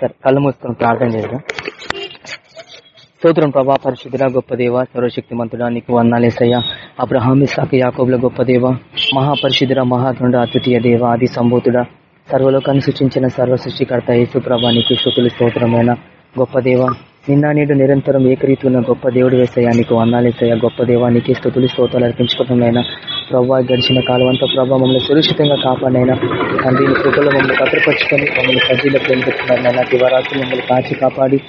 సరే కళ్ళు మూసుకొని ప్రార్థన చేద్దాం. స్తోత్రం ప్రభా పరిశుద్ధుల గొప్ప దేవ సర్వశక్తి మంతుడా నీకు వందాలేసయ్య అబ్రహామి సాకి యాకోబుల గొప్ప దేవ మహాపరిశుద్ధుడ మహాతుండ అద్వితీయ దేవ ఆది సంభూతుడ సర్వలోకాన్ని సృష్టించిన సర్వ సృష్టికర్త యేసు ప్రభా నీకు శుకులు స్తోత్రమైన గొప్ప దేవ. నిన్న నేడు నిరంతరం ఏకరీతున్న గొప్ప దేవుడు వేసయ్యా నీకు వందాలేసయ్యా గొప్ప దేవా నీకే స్థుతులు స్తోతాలు అర్పించుకోవటమైనా ప్రభావ గడిచిన కాలం అంతా ప్రభావ మమ్మల్ని సురక్షితంగా కాపాడినైనా తండ్రి నీ కృపలో మమ్మల్ని భద్రపరుచుకొని మమ్మల్ని సజ్జీలో ప్రేమిస్తున్నారైనా దివరాత్రి మమ్మల్ని కాచి కాపాడి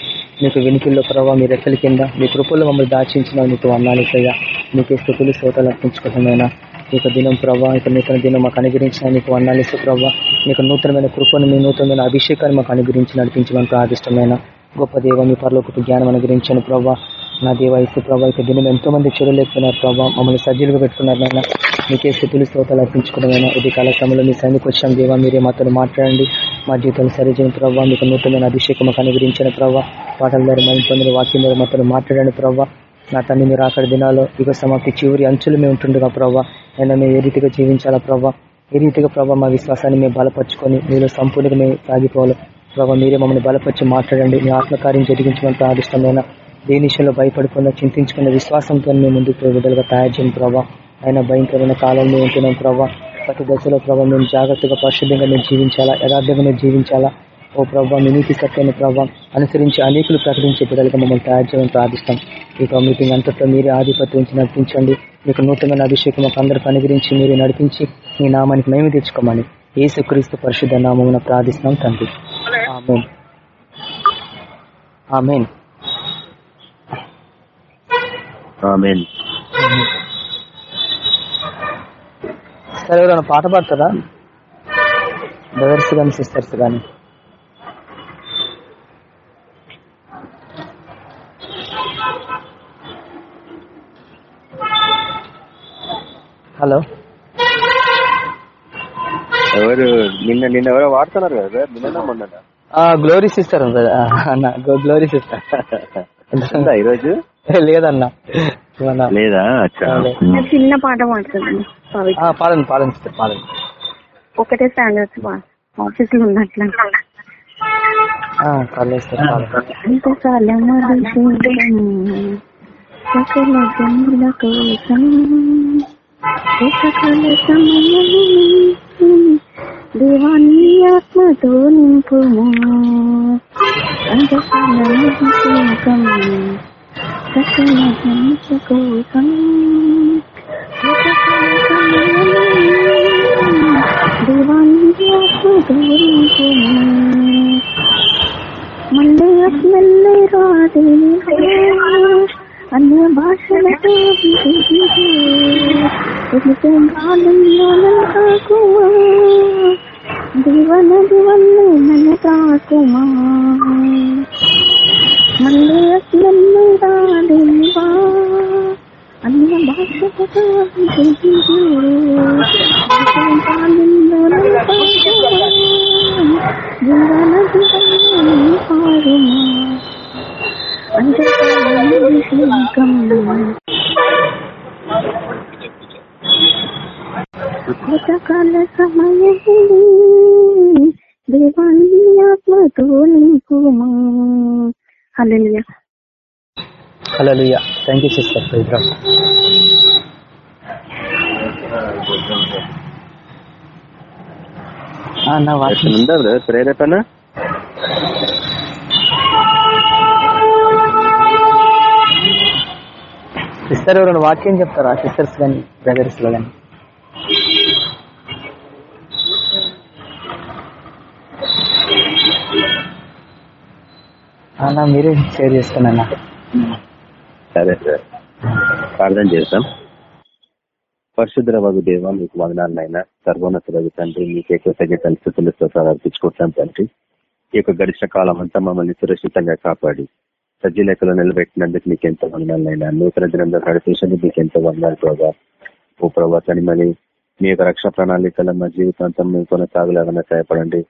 నీకు వెనుకల్లో ప్రభావ మీ రెక్కల కింద మీ కృపల్లో మమ్మల్ని దాచించిన నీకు వందాలేసయ్యా నీకే స్థుతులు స్తోతాలు అర్పించుకోవటమైనా నీకు దినం ప్రభావ ఇక నూతన దినం మాకు అనుగ్రహించిన నీకు వందాలేసు ప్రభావ నీకు నూతనమైన కృపను మీ నూతనమైన అభిషేకాన్ని మాకు అనుగ్రహించి నడిపించమని ప్రార్థిష్టమైన గొప్ప దేవ మీ పరలోకి జ్ఞానం అనుగ్రహించాను ప్రభావ నా దేవ ఇసు ప్రభావ ఇక దినం ఎంతో మంది చూడలేకపోయినారు ప్రభావ మమ్మల్ని సజ్జీలుగా పెట్టుకున్నారు నాయన. మీకే స్థితులు స్తోతాలు అర్పించుకోవడమైనా ఇది కాల సమయంలో మీ సైనిక వచ్చాం దేవా. మీరే మాతో మాట్లాడండి. మా జీవితాలు సరిచేయని ప్రభావ మీకు నూతనమైన అభిషేకం మాకు అనుగ్రహించిన ప్రభావ పాటల ద్వారా మా పొందిన వాక్యం ద్వారా మాతో మాట్లాడండి ప్రభావ నా తన్ని మీరు అక్కడ దినాలో యుగ సమాప్తి చివరి అంచులు మేము ఉంటుండగా ప్రభావ అయినా మేము ఏ రీతిగా జీవించాలా ప్రభావ ఏ రీతిగా ప్రభావ మా విశ్వాసాన్ని మేము బలపరుచుకొని మీరు సంపూర్ణంగా మేము సాగిపోవాలి? ప్రభావ మీరే మమ్మల్ని బలపరిచి మాట్లాడండి. మీ ఆత్మకార్యం జరిగించమని ప్రార్థిష్టమైన దేని విషయంలో భయపడకుండా చింతించుకున్న విశ్వాసంతో మేము ముందుకు విడుదలగా తయారు చేయని ప్రభావ ఆయన భయంకరమైన కాలంలో ఉంటున్నాం ప్రభావ ప్రతి దశలో ప్రభావ మేము జాగ్రత్తగా పరిశుద్ధంగా మేము జీవించాలా? యథార్థంగా మేము జీవించాలా? ఓ ప్రభావ మీ నీతి సత్యమైన ప్రభావ అనుసరించి అనేకులు ప్రకటించే బిడ్డలుగా మమ్మల్ని తయారు చేయమని ప్రార్థిస్తాం. ఈ మీటింగ్ అంతట్లో మీరే ఆధిపత్యం నడిపించండి. మీకు నూతనమైన అభిషేకం మాకు అందరికి అనుగ్రహించి మీరు నడిపించి మీ నామానికి మేము తెచ్చుకోమని ఏసుక్రీస్తు పరిశుద్ధ నామమున ప్రార్థిస్తున్నాం తండ్రి. ఆమెన్ ఆమెన్ ఆమెన్ సరే ఎవరైనా పాట పాడతారా? బ్రదర్స్ కానీ సిస్టర్స్ కానీ హలో ఎవరు నిన్న నిన్న ఎవరో వాడుతున్నారు కదా నిన్న మొన్న గ్లోరీ సిస్టర్ అన్న గ్లోరీ సిస్టర్ ఉందా ఈరోజు? లేదన్నా. లేదా. చిన్న పాట పాడుతుందండి సారీ ఆ, పాడండి పాడండి సిస్టర్ పాడండి. ఒకటే స్టాండర్డ్స్ ఆఫీస్లో ఉన్నట్ల. ఆ, పర్లేదు అభిషేకం సకల జనుల కోసం సకల సమయం. దేవాన్ని ఆత్మతో నింపుము అంతకాలం అభిషేకం దేవాన్ని ఆత్మతో నింపుము మళ్ళీ మళ్ళీ రాదే భాషలతో కాలంలో దివన దివన్ను మన తాకుమా మళ్ళీ మళ్ళీ రాదేవా అన్య భాషలతో కాలంలో జీవన దివన్ను పారుమా అంతకాలం కృతకాల సమయం దేవాన్ని ఆత్మతో నింపుమా హల్లెలూయా hello thank you sister praise నా వాక్యం ఉందా ప్రేరేపణ? సిస్టర్ ఎవరైనా వాక్యం చెప్తారా? సిస్టర్స్ కానీ బ్రదర్స్లో కానీ అన్నా మీరే షేర్ సార్ ప్రార్థన చేస్తాం. పరిశుద్ధ బాబు దేవ మీకు వదనాలనైనా సర్వోన్నత రవి తండ్రి మీకే కృతజ్ఞతలు స్థుతులు స్తోత్రాలు అర్పించుకుంటాం తండ్రి. ఈ యొక్క గడిచిన కాలం అంతా మమ్మల్ని సురక్షితంగా కాపాడి సజ్జీ లెక్కలో నిలబెట్టినందుకు మీకు ఎంతో వందనాలనైనా నూతన దినంలో నడిపించినందుకు మీకు ఎంతో వందనాలు ప్రభావ ఓ ప్రభావ మళ్ళీ మీ యొక్క రక్షణ ప్రణాళికల మా జీవితాంతం మేము కొనసాగలాగానే సహాయపడండి.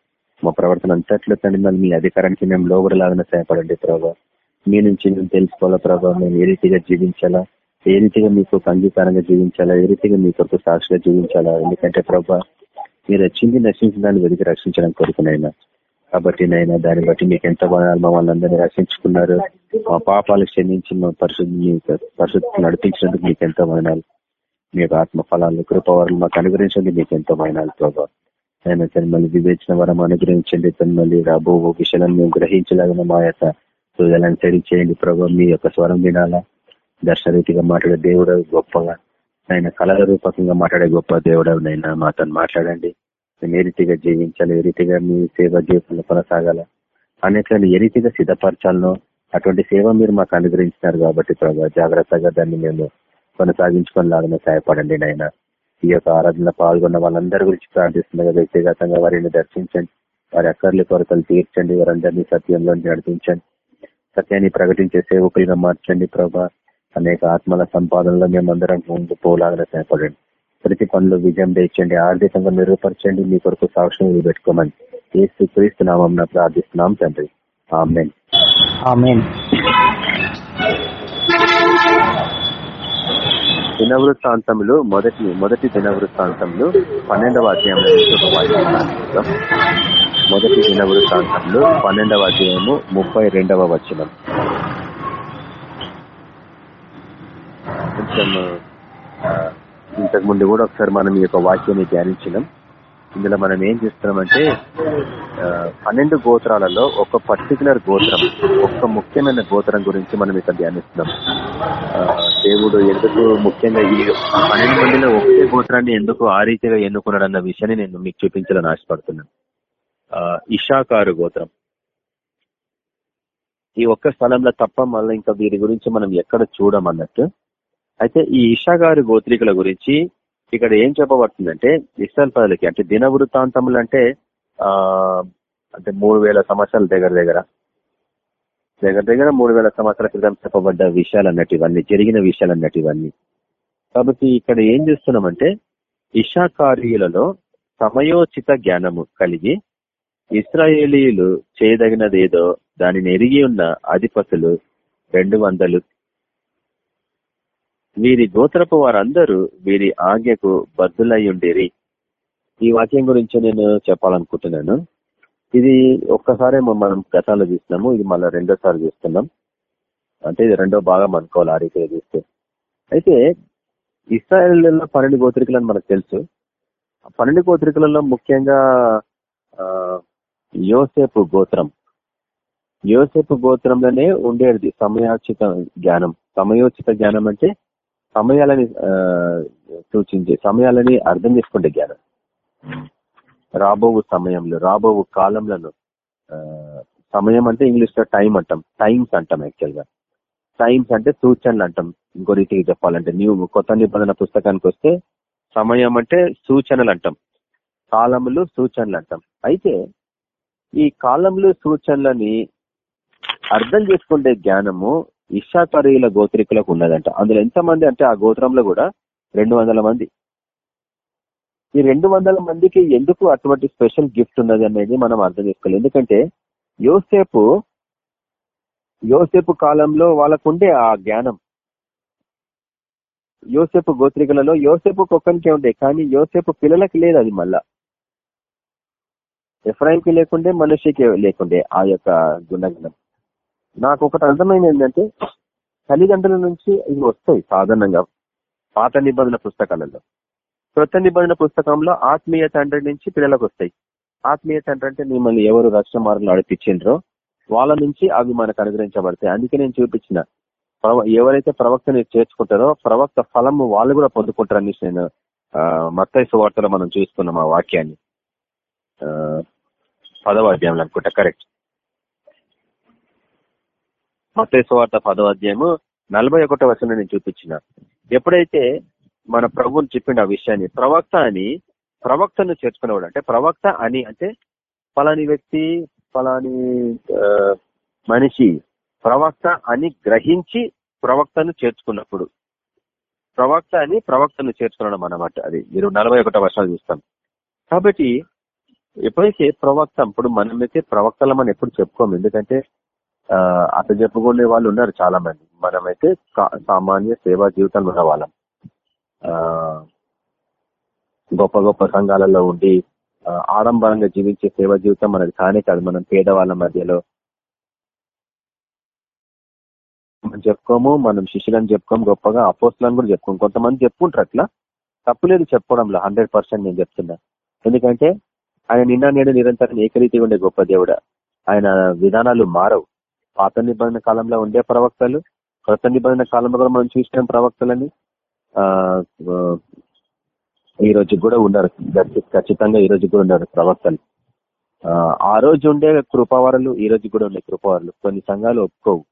మా ప్రవర్తన అంతట్లో తండ్రి మళ్ళీ మీ అధికారానికి మేము లోబడలాగానే సహాయపడండి ప్రభావ మీ నుంచి మేము తెలుసుకోవాలా ప్రభావ మేము ఏ రీతిగా జీవించాలా? ఏ రీతిగా మీకు అంగీకారంగా జీవించాలా? ఏ రీతిగా మీ కొరకు సాక్షిగా జీవించాలా? ఎందుకంటే ప్రభా మీరు వచ్చింది నశించిన దాన్ని వెతికి రక్షించడానికి కోరుకునైనా కాబట్టి నైనా దాన్ని బట్టి మీకు ఎంత బాగా మమ్మల్ని అందరినీ రక్షించుకున్నారు. మా పాపాలు క్షమించి మా పరిశుద్ధి పరిశుద్ధి నడిపించినందుకు మీకు ఎంతో మైనాలు మీ యొక్క ఆత్మ ఫలాలు కృపవరాలు మాకు అనుగ్రహించండి మీకు ఎంతో మైనాలు ప్రభావ ఆయన తను మళ్ళీ వివేచన వరం అనుగ్రహించండి. తను మళ్ళీ రాబో విషయాలను మేము గ్రహించలాగిన మా యొక్క సూర్యాలను సరి చేయండి ప్రభావ మీ యొక్క స్వరం వినాలా? దర్శనరీతిగా మాట్లాడే దేవుడు గొప్పగా ఆయన కళల రూపకంగా మాట్లాడే గొప్ప దేవుడు నైనా మాతో మాట్లాడండి. మేము ఏ రీతిగా జీవించాలి ఏ రీతిగా మీ సేవ జీవితంలో కొనసాగాల అన్నిట్లను ఏ రీతిగా సిద్ధపరచాలనో అటువంటి సేవ మీరు మాకు అనుగ్రహించినారు కాబట్టి ప్రభావ జాగ్రత్తగా దాన్ని మేము కొనసాగించుకునేలాగానే సహాయపడండి నాయన. ఈ యొక్క ఆరాధనలో పాల్గొన్న వాళ్ళందరి గురించి ప్రార్థిస్తుండగా వ్యక్తిగతంగా వారిని దర్శించండి. వారి అక్కర్లు కొరతలు తీర్చండి. వారందరినీ సత్యంలో నడిపించండి. సత్యాన్ని ప్రకటించే సేవకులుగా మార్చండి ప్రభా. అనేక ఆత్మల సంపాదనలో మేమందరం ముందు పోలాగా సహాయపడండి. ప్రతి పనులు విజయం తెచ్చండి ఆర్థికంగా మెరుగుపరచండి. మీ కొరకు సాక్ష్యం పెట్టుకోమని ఏసు క్రీస్తు నామం ప్రార్థిస్తున్నాం తండ్రి. ఆమెన్. ఆమెన్. దినవృత్తాంతంలో మొదటి మొదటి దినవృత్తాంతంలో పన్నెండవ అధ్యాయంలో. మొదటి దినవృత్తాంతంలో పన్నెండవ అధ్యాయము ముప్పై రెండవ వచనం. కొంచెం ఇంతకు ముందు కూడా ఒకసారి మనం ఈ యొక్క వాక్యాన్ని ధ్యానించినాం. ఇందులో మనం ఏం చేస్తున్నామంటే పన్నెండు గోత్రాలలో ఒక పర్టికులర్ గోత్రం ఒక ముఖ్యమైన గోత్రం గురించి మనం ఇక్కడ ధ్యానిస్తున్నాం. దేవుడు ఎందుకు ముఖ్యంగా ఈ పన్నెండు మందిలో ఒకే గోత్రాన్ని ఎందుకు ఆ రీతిగా ఎన్నుకున్నాడు అన్న విషయాన్ని నేను మీకు చూపించాలని ఆశపడుతున్నాను. ఇషాకారు గోత్రం. ఈ ఒక్క స్థలంలో తప్ప మళ్ళీ ఇంకా వీరి గురించి మనం ఎక్కడ చూడమన్నట్టు అయితే ఈ ఇషాగారు గోత్రికుల గురించి ఇక్కడ ఏం చెప్పబడుతుందంటే ఇస్రాయల్ ప్రజలకి అంటే దిన వృత్తాంతములు అంటే ఆ అంటే మూడు వేల సంవత్సరాల దగ్గర దగ్గర. దగ్గర దగ్గర మూడు వేల సంవత్సరాల క్రితం చెప్పబడ్డ విషయాలు అన్నట్టు ఇవన్నీ జరిగిన విషయాలు అన్నట్టు ఇవన్నీ. కాబట్టి ఇక్కడ ఏం చేస్తున్నామంటే ఇషాకార్యులలో సమయోచిత జ్ఞానము కలిగి ఇస్రాయేలీలు చేయదగినదేదో దానిని ఎరిగి ఉన్న అధిపతులు రెండు వందలు వీరి గోత్రపు వారందరూ వీరి ఆజ్ఞకు బద్దులయ్యుండేరి ఈ వాక్యం గురించి నేను చెప్పాలనుకుంటున్నాను. ఇది ఒక్కసారే మనం గతంలో చూస్తున్నాము. ఇది మళ్ళీ రెండోసారి చూస్తున్నాం. అంటే ఇది రెండో భాగం అనుకోవాలి ఆ రీతిగా చూస్తే. అయితే ఇస్రాయల్లో పన్నెండు గోత్రికలని మనకు తెలుసు. పన్నెండు గోత్రికలలో ముఖ్యంగా యోసేపు గోత్రం. యోసేపు గోత్రంలోనే ఉండేది సమయోచిత జ్ఞానం. సమయోచిత జ్ఞానం అంటే సమయాలని సూచించే సమయాలని అర్థం చేసుకుంటే జ్ఞానం. రాబోవు సమయంలో రాబోవు కాలంలో సమయం అంటే ఇంగ్లీష్లో టైం అంటాం. టైమ్స్ అంటాం యాక్చువల్గా టైమ్స్ అంటే సూచనలు అంటాం. ఇంకో రీతికి చెప్పాలంటే న్యూ కొత్త నిబంధన పుస్తకానికి వస్తే సమయం అంటే సూచనలు అంటాం. కాలములు సూచనలు అంటాం. అయితే ఈ కాలములు సూచనలని అర్థం చేసుకుంటే జ్ఞానము ఇషాకరీయుల గోత్రికులకు ఉన్నదంట. అందులో ఎంతమంది అంటే ఆ గోత్రంలో కూడా రెండు మంది. ఈ రెండు వందల మందికి ఎందుకు అటువంటి స్పెషల్ గిఫ్ట్ ఉన్నది అనేది మనం అర్థం చేసుకోవాలి. ఎందుకంటే యోసేపు యోసేపు కాలంలో వాళ్ళకుండే ఆ జ్ఞానం. యోసేపు గోత్రికలలో యోసేపు ఒక్కనికే ఉండే కానీ యోసేపు పిల్లలకి లేదు అది మళ్ళా. ఎఫ్రాయింకి లేకుండే మనిషికి లేకుండే ఆ యొక్క గుణగణం. నాకు ఒకటి అర్థమైంది ఏంటంటే తల్లిదండ్రుల నుంచి ఇవి వస్తాయి సాధారణంగా పాత నిబంధన పుస్తకాలలో. కొత్త నిబంధన పుస్తకంలో ఆత్మీయ తండ్రి నుంచి పిల్లలకు వస్తాయి. ఆత్మీయ తండ్రి అంటే మిమ్మల్ని ఎవరు రక్షణ మార్గం నడిపించిండ్రో వాళ్ళ నుంచి అవి మనకు అనుగ్రహించబడతాయి. అందుకే నేను చూపించిన ప్రవ- ఎవరైతే ప్రవక్తని చేర్చుకుంటారో ప్రవక్త ఫలము వాళ్ళు కూడా పొందుకుంటారని నేను మత్తైసు వార్తలో మనం చూసుకున్నాం ఆ వాక్యాన్ని. పదవ అధ్యాయంలో అనుకుంటా కరెక్ట్ మతేశ్వార్త సువార్త పదవ అధ్యాయము నలభై ఒకటో వచనం నేను చూపించిన. ఎప్పుడైతే మన ప్రభువుని చెప్పిండు ఆ విషయాన్ని ప్రవక్త అని ప్రవక్తను చేర్చుకునేవాడు అంటే ప్రవక్త అని అంటే ఫలాని వ్యక్తి ఫలాని మనిషి ప్రవక్త అని గ్రహించి ప్రవక్తను చేర్చుకున్నప్పుడు ప్రవక్త అని ప్రవక్తను చేర్చుకున్నాం అన్నమాట అది. మీరు నలభై ఒకటో వర్షాలు చూస్తాం. కాబట్టి ఎప్పుడైతే ప్రవక్త ఇప్పుడు మనమైతే ప్రవక్తలం అని ఎప్పుడు చెప్పుకోము. ఎందుకంటే అట్లా చెప్పుకునే వాళ్ళు ఉన్నారు చాలా మంది మనమైతే సామాన్య సేవా జీవితాలు ఉన్న వాళ్ళం. గొప్ప గొప్ప సంఘాలలో ఉండి ఆడంబరంగా జీవించే సేవా జీవితం మనకి కానే కాదు. మనం పేదవాళ్ళ మధ్యలో మనం చెప్పుకోము మనం శిష్యులను చెప్పుకోము గొప్పగా అపోస్తులను కూడా చెప్పుకోము. కొంతమంది చెప్పుకుంటారు అట్లా. తప్పులేదు చెప్పుకోవడంలో హండ్రెడ్ పర్సెంట్ నేను చెప్తున్నా. ఎందుకంటే ఆయన నిన్న నేడు నిరంతరం ఏకరీతిగా ఉండే గొప్ప దేవుడు. ఆయన విధానాలు మారవు. పాత నిబంధన కాలంలో ఉండే ప్రవక్తలు కొత్త నిబంధన కాలంలో కూడా మనం చూసిన ప్రవక్తలని. ఈ రోజు కూడా ఉన్నారు. ఖచ్చితంగా ఈ రోజు కూడా ఉన్నారు ప్రవక్తలు. ఆ, రోజు ఉండే కృపావరలు ఈ రోజు కూడా ఉన్నాయి కృపావరలు. కొన్ని సంఘాలు ఒప్పుకోవు.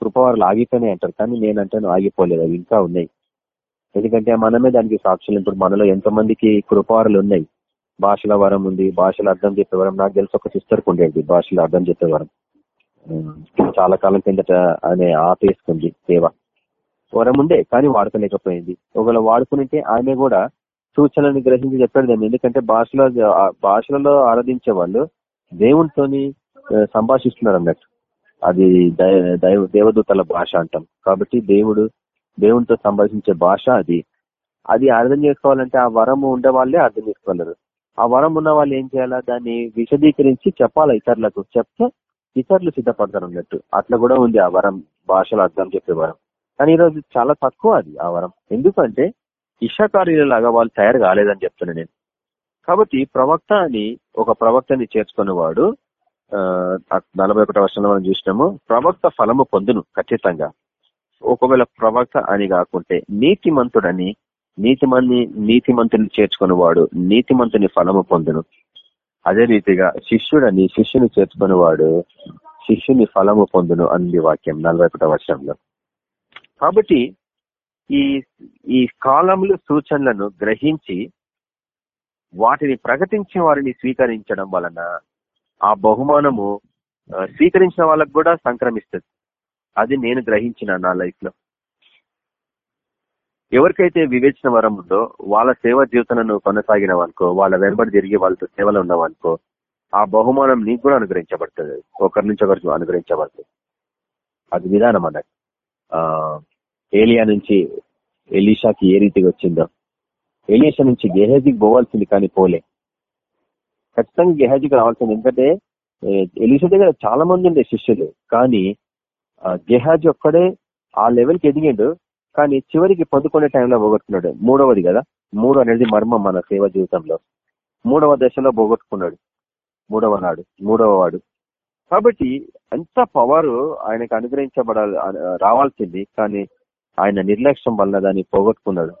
కృపావరలు ఆగిపోయినాయి అంటారు కానీ నేనంటాను ఆగిపోలేదు. అవి ఇంకా ఉన్నాయి. ఎందుకంటే మనమే దానికి సాక్షులు. ఇప్పుడు మనలో ఎంతో మందికి కృపావరలు ఉన్నాయి? భాషల వరం ఉంది భాషలు అర్థం చెప్పే వరం నాకు తెలిసి ఒక సిస్టర్కి ఉండేది భాషలు అర్థం చెప్పే వరం చాలా కాలం కిందట ఆమె ఆపేసుకుంది సేవ వరం ఉండే కానీ వాడుకోలేకపోయింది. ఒకవేళ వాడుకునింటే ఆమె కూడా సూచనలను గ్రహించి చెప్పాడు ఏమో. ఎందుకంటే భాషలో భాషలలో ఆరాధించే వాళ్ళు దేవునితోని సంభాషిస్తున్నారు అన్నట్టు. అది దై- దైవ దేవదూతల భాష అంటాం. కాబట్టి దేవుడు దేవునితో సంభాషించే భాష అది. అది అర్థం చేసుకోవాలంటే ఆ వరం ఉండే వాళ్ళే అర్థం చేసుకోగలరు. ఆ వరం ఉన్న వాళ్ళు ఏం చేయాలా? దాన్ని విశదీకరించి చెప్పాలి ఇతరులకు? చెప్తే ఇతరులు సిద్ధపడతారు అన్నట్టు. అట్లా కూడా ఉంది ఆ వరం. భాషలో అర్థం చెప్పే వరం. కానీ ఈరోజు చాలా తక్కువ అది ఆ వరం. ఎందుకంటే ఇషాకార్యులలాగా వాళ్ళు తయారు కాలేదని చెప్తున్నా నేను. కాబట్టి ప్రవక్త అని ఒక ప్రవక్తని చేర్చుకున్నవాడు ఆ, నలభై ఒకటో వర్షంలో మనం చూసినాము ప్రవక్త ఫలము పొందును ఖచ్చితంగా. ఒకవేళ ప్రవక్త అని కాకుంటే నీతిమంతుడని నీతిమంది నీతిమంతుని చేర్చుకున్నవాడు నీతిమంతుని ఫలము పొందును. అదే రీతిగా శిష్యుడని శిష్యుని చేర్చుకునేవాడు శిష్యుని ఫలము పొందును అంది వాక్యం నలభై ఒకటో వర్షంలో కాబట్టి ఈ ఈ కాలములు సూచనలను గ్రహించి వాటిని ప్రకటించే వారిని స్వీకరించడం వలన ఆ బహుమానము స్వీకరించిన వాళ్ళకు కూడా సంక్రమిస్తుంది. అది నేను గ్రహించిన నా లైఫ్లో ఎవరికైతే వివేచన వరం ఉందో వాళ్ళ సేవ జీవితాలను కొనసాగినవనుకో వాళ్ళ వెంబడి తిరిగి వాళ్ళతో సేవలు ఉన్నావనుకో ఆ బహుమానం నీకు కూడా అనుగ్రహించబడుతుంది. ఒకరి నుంచి ఒకరికి అనుగ్రహించబడుతుంది. అది విధానం అన్నట్టు. ఆ ఏలియా నుంచి ఎలీషాకి ఏ రీతిగా వచ్చిందో. ఎలీషా నుంచి గెహజీకి పోవాల్సింది కానీ పోలే. ఖచ్చితంగా గెహజీకి రావాల్సింది ఎందుకంటే ఎలీషా దగ్గర చాలా మంది ఉండే శిష్యులు. కానీ గెహాజ్ గెహాజీ ఒక్కడే ఆ లెవెల్కి ఎదిగిండు. కానీ చివరికి పొందుకునే టైంలో పోగొట్టుకున్నాడు. మూడవది కదా? మూడు అనేది మర్మం మన సేవ జీవితంలో. మూడవ దశలో పోగొట్టుకున్నాడు. మూడవ నాడు మూడవ వాడు. కాబట్టి ఎంత పవర్ ఆయనకు అనుగ్రహించబడాలి రావాల్సింది కానీ ఆయన నిర్లక్ష్యం వల్ల దాన్ని పోగొట్టుకున్నాడు.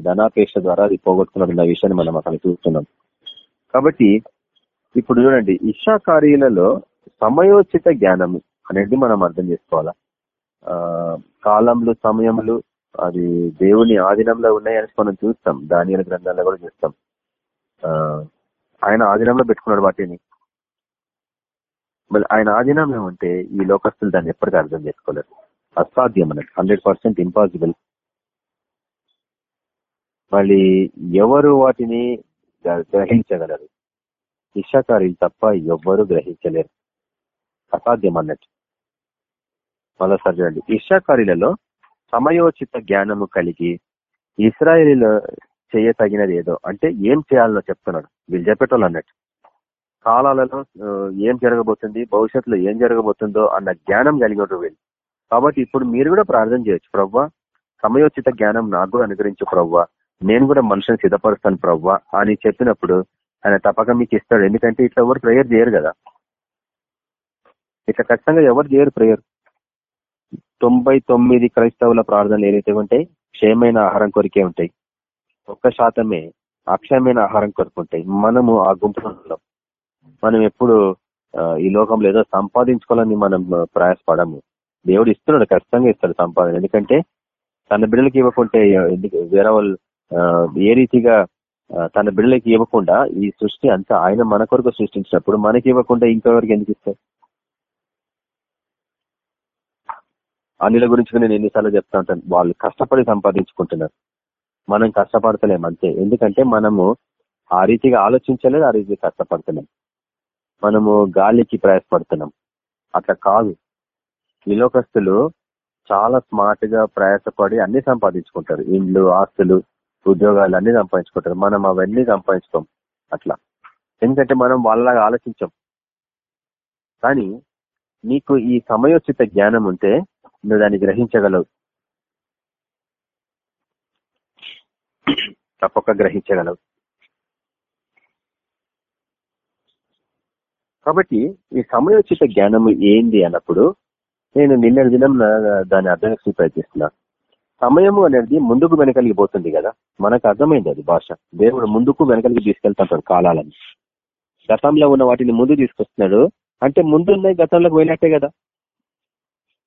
ధనాపేక్ష ద్వారా అది పోగొట్టుకున్నాడు అన్న విషయాన్ని మనం అక్కడ చూస్తున్నాం. కాబట్టి ఇప్పుడు చూడండి ఇషా కార్యాలలో సమయోచిత జ్ఞానం అనేది మనం అర్థం చేసుకోవాలా? కాలంలో సమయములు అది దేవుని ఆధీనంలో ఉన్నాయని మనం చూస్తాం. దాని గ్రంథాల్లో కూడా చూస్తాం. ఆ ఆయన ఆధీనంలో పెట్టుకున్నాడు వాటిని. మళ్ళీ ఆయన ఆధీనం ఏమంటే ఈ లోకస్తులు దాన్ని ఎప్పటికీ అర్థం చేసుకోలేరు. అసాధ్యం అన్నట్టు. Hundred percent impossible. మళ్ళీ ఎవరు వాటిని గ్రహించగలరు? ఇషాకారులు తప్ప ఎవ్వరూ గ్రహించలేరు. అసాధ్యం అన్నట్టు. మరోసారి చూడండి. ఇషాకారులలో సమయోచిత జ్ఞానము కలిగి ఇస్రాయేలీలో చేయతగినది ఏదో. అంటే ఏం చేయాలనో చెప్తున్నాడు. వీళ్ళు చెప్పేటోళ్ళు అన్నట్టు. కాలాలలో ఏం జరగబోతుంది భవిష్యత్తులో ఏం జరగబోతుందో అన్న జ్ఞానం కలిగినట్టు వీళ్ళు. కాబట్టి ఇప్పుడు మీరు కూడా ప్రార్థన చేయొచ్చు. ప్రవ్వా సమయోచిత జ్ఞానం నాకు కూడా అనుగ్రహించు ప్రవ్వా. నేను కూడా మనుషుని సిద్ధపరుస్తాను ప్రవ్వా అని చెప్పినప్పుడు ఆయన తప్పక మీకు ఇస్తాడు. ఎందుకంటే ఇట్లా ఎవరు ప్రేయర్ చేయరు కదా. ఇట్లా ఖచ్చితంగా ఎవరు చేయరు ప్రేయర్. తొంభై తొమ్మిది క్రైస్తవుల ప్రార్థనలు ఏదైతే ఉంటాయి క్షయమైన ఆహారం కొరికే ఉంటాయి. ఒక్క శాతమే అక్షయమైన ఆహారం కొరుకుంటాయి మనము ఆ గుంపులో మనం ఎప్పుడు ఈ లోకంలో ఏదో సంపాదించుకోవాలని మనం ప్రయాసపడము. దేవుడు ఇస్తున్నాడు ఖచ్చితంగా ఇస్తాడు సంపాదన. ఎందుకంటే తన బిడ్డలకి ఇవ్వకుంటే వేరే వాళ్ళు ఏ రీతిగా తన బిడ్డలకి ఇవ్వకుండా ఈ సృష్టి అంతా ఆయన మన కొరకు సృష్టించినప్పుడు మనకి ఇవ్వకుండా ఇంకెవరికి ఎందుకు ఇస్తారు? అనిల గురించి నేను ఎన్నిసార్లు చెప్తా ఉంటాను. వాళ్ళు కష్టపడి సంపాదించుకుంటున్నారు. మనం కష్టపడతలేం అంతే. ఎందుకంటే మనము ఆ రీతిగా ఆలోచించలేదు ఆ రీతిగా కష్టపడుతున్నాం. మనము గాలికి ప్రయాసపడుతున్నాం. అట్లా కాదు. ఈ లోకస్తులు చాలా స్మార్ట్గా ప్రయాసపడి అన్ని సంపాదించుకుంటారు. ఇండ్లు ఆస్తులు ఉద్యోగాలు అన్ని సంపాదించుకుంటారు. మనం అవన్నీ సంపాదించుకోం. అట్లా. ఎందుకంటే మనం వాళ్ళలాగా ఆలోచించాం. కానీ నీకు ఈ సమయోచిత జ్ఞానం ఉంటే నువ్వు దాన్ని గ్రహించగలవు. తప్పక గ్రహించగలవు. కాబట్టి ఈ సమయోచిత జ్ఞానం ఏంది అన్నప్పుడు నేను నిన్న దినం దాన్ని అర్థం ప్రయత్నిస్తున్నా సమయము అనేది ముందుకు వెనకలిగి పోతుంది కదా. మనకు అర్థమైంది అది భాష. దేవుడు ముందుకు వెనకలిగి తీసుకెళ్తాడు కాలాలని. గతంలో ఉన్న వాటిని ముందు తీసుకొస్తున్నాడు. అంటే ముందున్నాయి గతంలోకి పోయినట్టే కదా.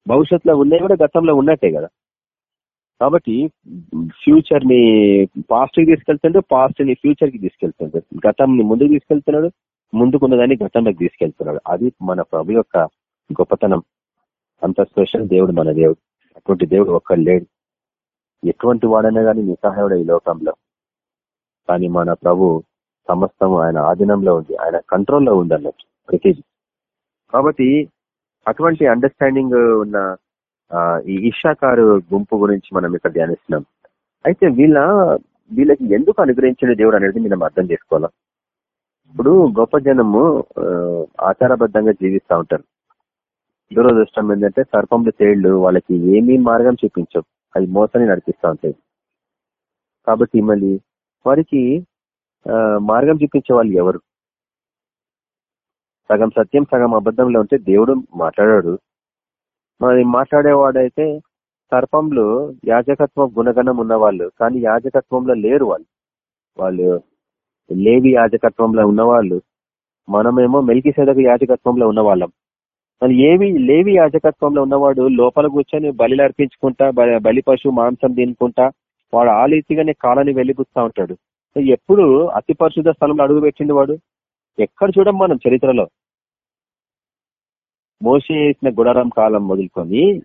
భవిష్యత్తులో ఉన్నాయి కూడా గతంలో ఉన్నట్టే కదా. కాబట్టి ఫ్యూచర్ని పాస్ట్కి తీసుకెళ్తుండే పాస్ట్ని ఫ్యూచర్కి తీసుకెళ్తుండే. గతం ని ముందుకు తీసుకెళ్తున్నాడు ముందుకున్నదాన్ని గతంలోకి తీసుకెళ్తున్నాడు. అది మన ప్రభు యొక్క గొప్పతనం. అంత స్పెషల్ దేవుడు మన దేవుడు. అటువంటి దేవుడు ఒక్కడు లేడు. ఎటువంటి వాడైనా కానీ నిస్సహాయుడు ఈ లోకంలో. కానీ మన ప్రభు సమస్తం ఆయన ఆధీనంలో ఉంది. ఆయన కంట్రోల్లో ఉంది అన్నట్టు ప్రతిదీ. కాబట్టి అటువంటి అండర్స్టాండింగ్ ఉన్న ఈ ఇషాకారు గుంపు గురించి మనం ఇక్కడ ధ్యానిస్తున్నాం. అయితే వీళ్ళ వీళ్ళకి ఎందుకు అనుగ్రహించిన దేవుడు అనేది మనం అర్థం చేసుకోవాలా? ఇప్పుడు గొప్ప జనము ఆచారబద్ధంగా జీవిస్తూ ఉంటారు. దురదృష్టం ఏంటంటే సర్పంల తేళ్ళు వాళ్ళకి ఏమీ మార్గం చూపించవు. అది మోసాన్ని నడిపిస్తూ ఉంటాయి. కాబట్టి మళ్ళీ వారికి మార్గం చూపించే వాళ్ళు ఎవరు? సగం సత్యం సగం అబద్ధంలో ఉంటే దేవుడు మాట్లాడాడు. మరి మాట్లాడేవాడైతే సర్పంలో యాజకత్వం గుణగణం ఉన్నవాళ్ళు కానీ యాజకత్వంలో లేరు వాళ్ళు. వాళ్ళు లేవి యాజకత్వంలో ఉన్నవాళ్ళు. మనమేమో మెల్కి సెదకు యాజకత్వంలో ఉన్నవాళ్ళం. మరి ఏవి లేవి యాజకత్వంలో ఉన్నవాడు లోపల కూర్చొని బలి అర్పించుకుంటా బలి పశువు మాంసం తినుకుంటా వాడు ఆ రీతిగానే కాలాన్ని వెళ్ళిపుస్తా ఉంటాడు. సో ఎప్పుడు అతి పరిశుద్ధ స్థలంలో అడుగు పెట్టింది వాడు? ఎక్కడ చూడం మనం చరిత్రలో. మోసే వేసిన గుడారం కాలం మొదలుకొని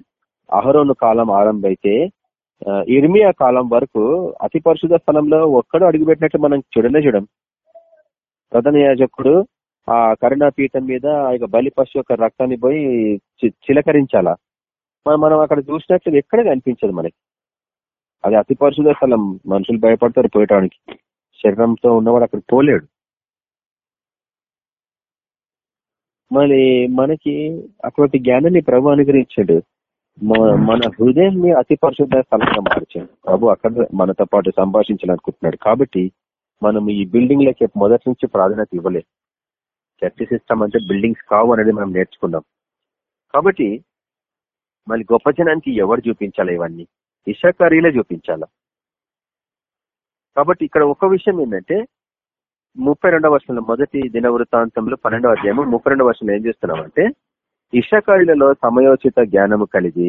అహరోను కాలం ఆరంభైతే ఇర్మియా కాలం వరకు అతి పరిశుద్ధ స్థలంలో ఒక్కడు అడుగుపెట్టినట్లు మనం చూడనే చూడం. ప్రధాన యాజకుడు ఆ కరుణా పీఠం మీద ఆ యొక్క బలి పశు యొక్క రక్తాన్ని పోయి చి- చిలకరించాలా? మనం మనం అక్కడ చూసినట్లు ఎక్కడ కనిపించదు మనకి. అది అతి పరిశుద్ధ స్థలం. మనుషులు భయపడతారు పోయటానికి. శరీరంతో ఉన్నవాడు అక్కడ పోలేడు. మరి మనకి అటువంటి జ్ఞానాన్ని ప్రభు అనుగ్రహించాడు. మన హృదయాన్ని అతి పరిశుద్ధ స్థలంగా మార్చాడు. ప్రభు అక్కడ మనతో పాటు సంభాషించాలనుకుంటున్నాడు. కాబట్టి మనం ఈ బిల్డింగ్ లకి మొదటి నుంచి ప్రాధాన్యత ఇవ్వలేదు. చర్చ సిస్టమ్ అంటే బిల్డింగ్స్ కావు అనేది మనం నేర్చుకున్నాం. కాబట్టి మళ్ళీ గొప్ప జనానికి ఎవరు చూపించాలి ఇవన్నీ? ఇషాకారీలే చూపించాల? కాబట్టి ఇక్కడ ఒక విషయం ఏంటంటే ముప్పై రెండవ వర్షంలో మొదటి దిన వృత్తాంతంలో పన్నెండవ అధ్యాయము ముప్పై రెండవ వర్షంలో ఏం చేస్తున్నామంటే ఇషకారులలో సమయోచిత జ్ఞానము కలిగి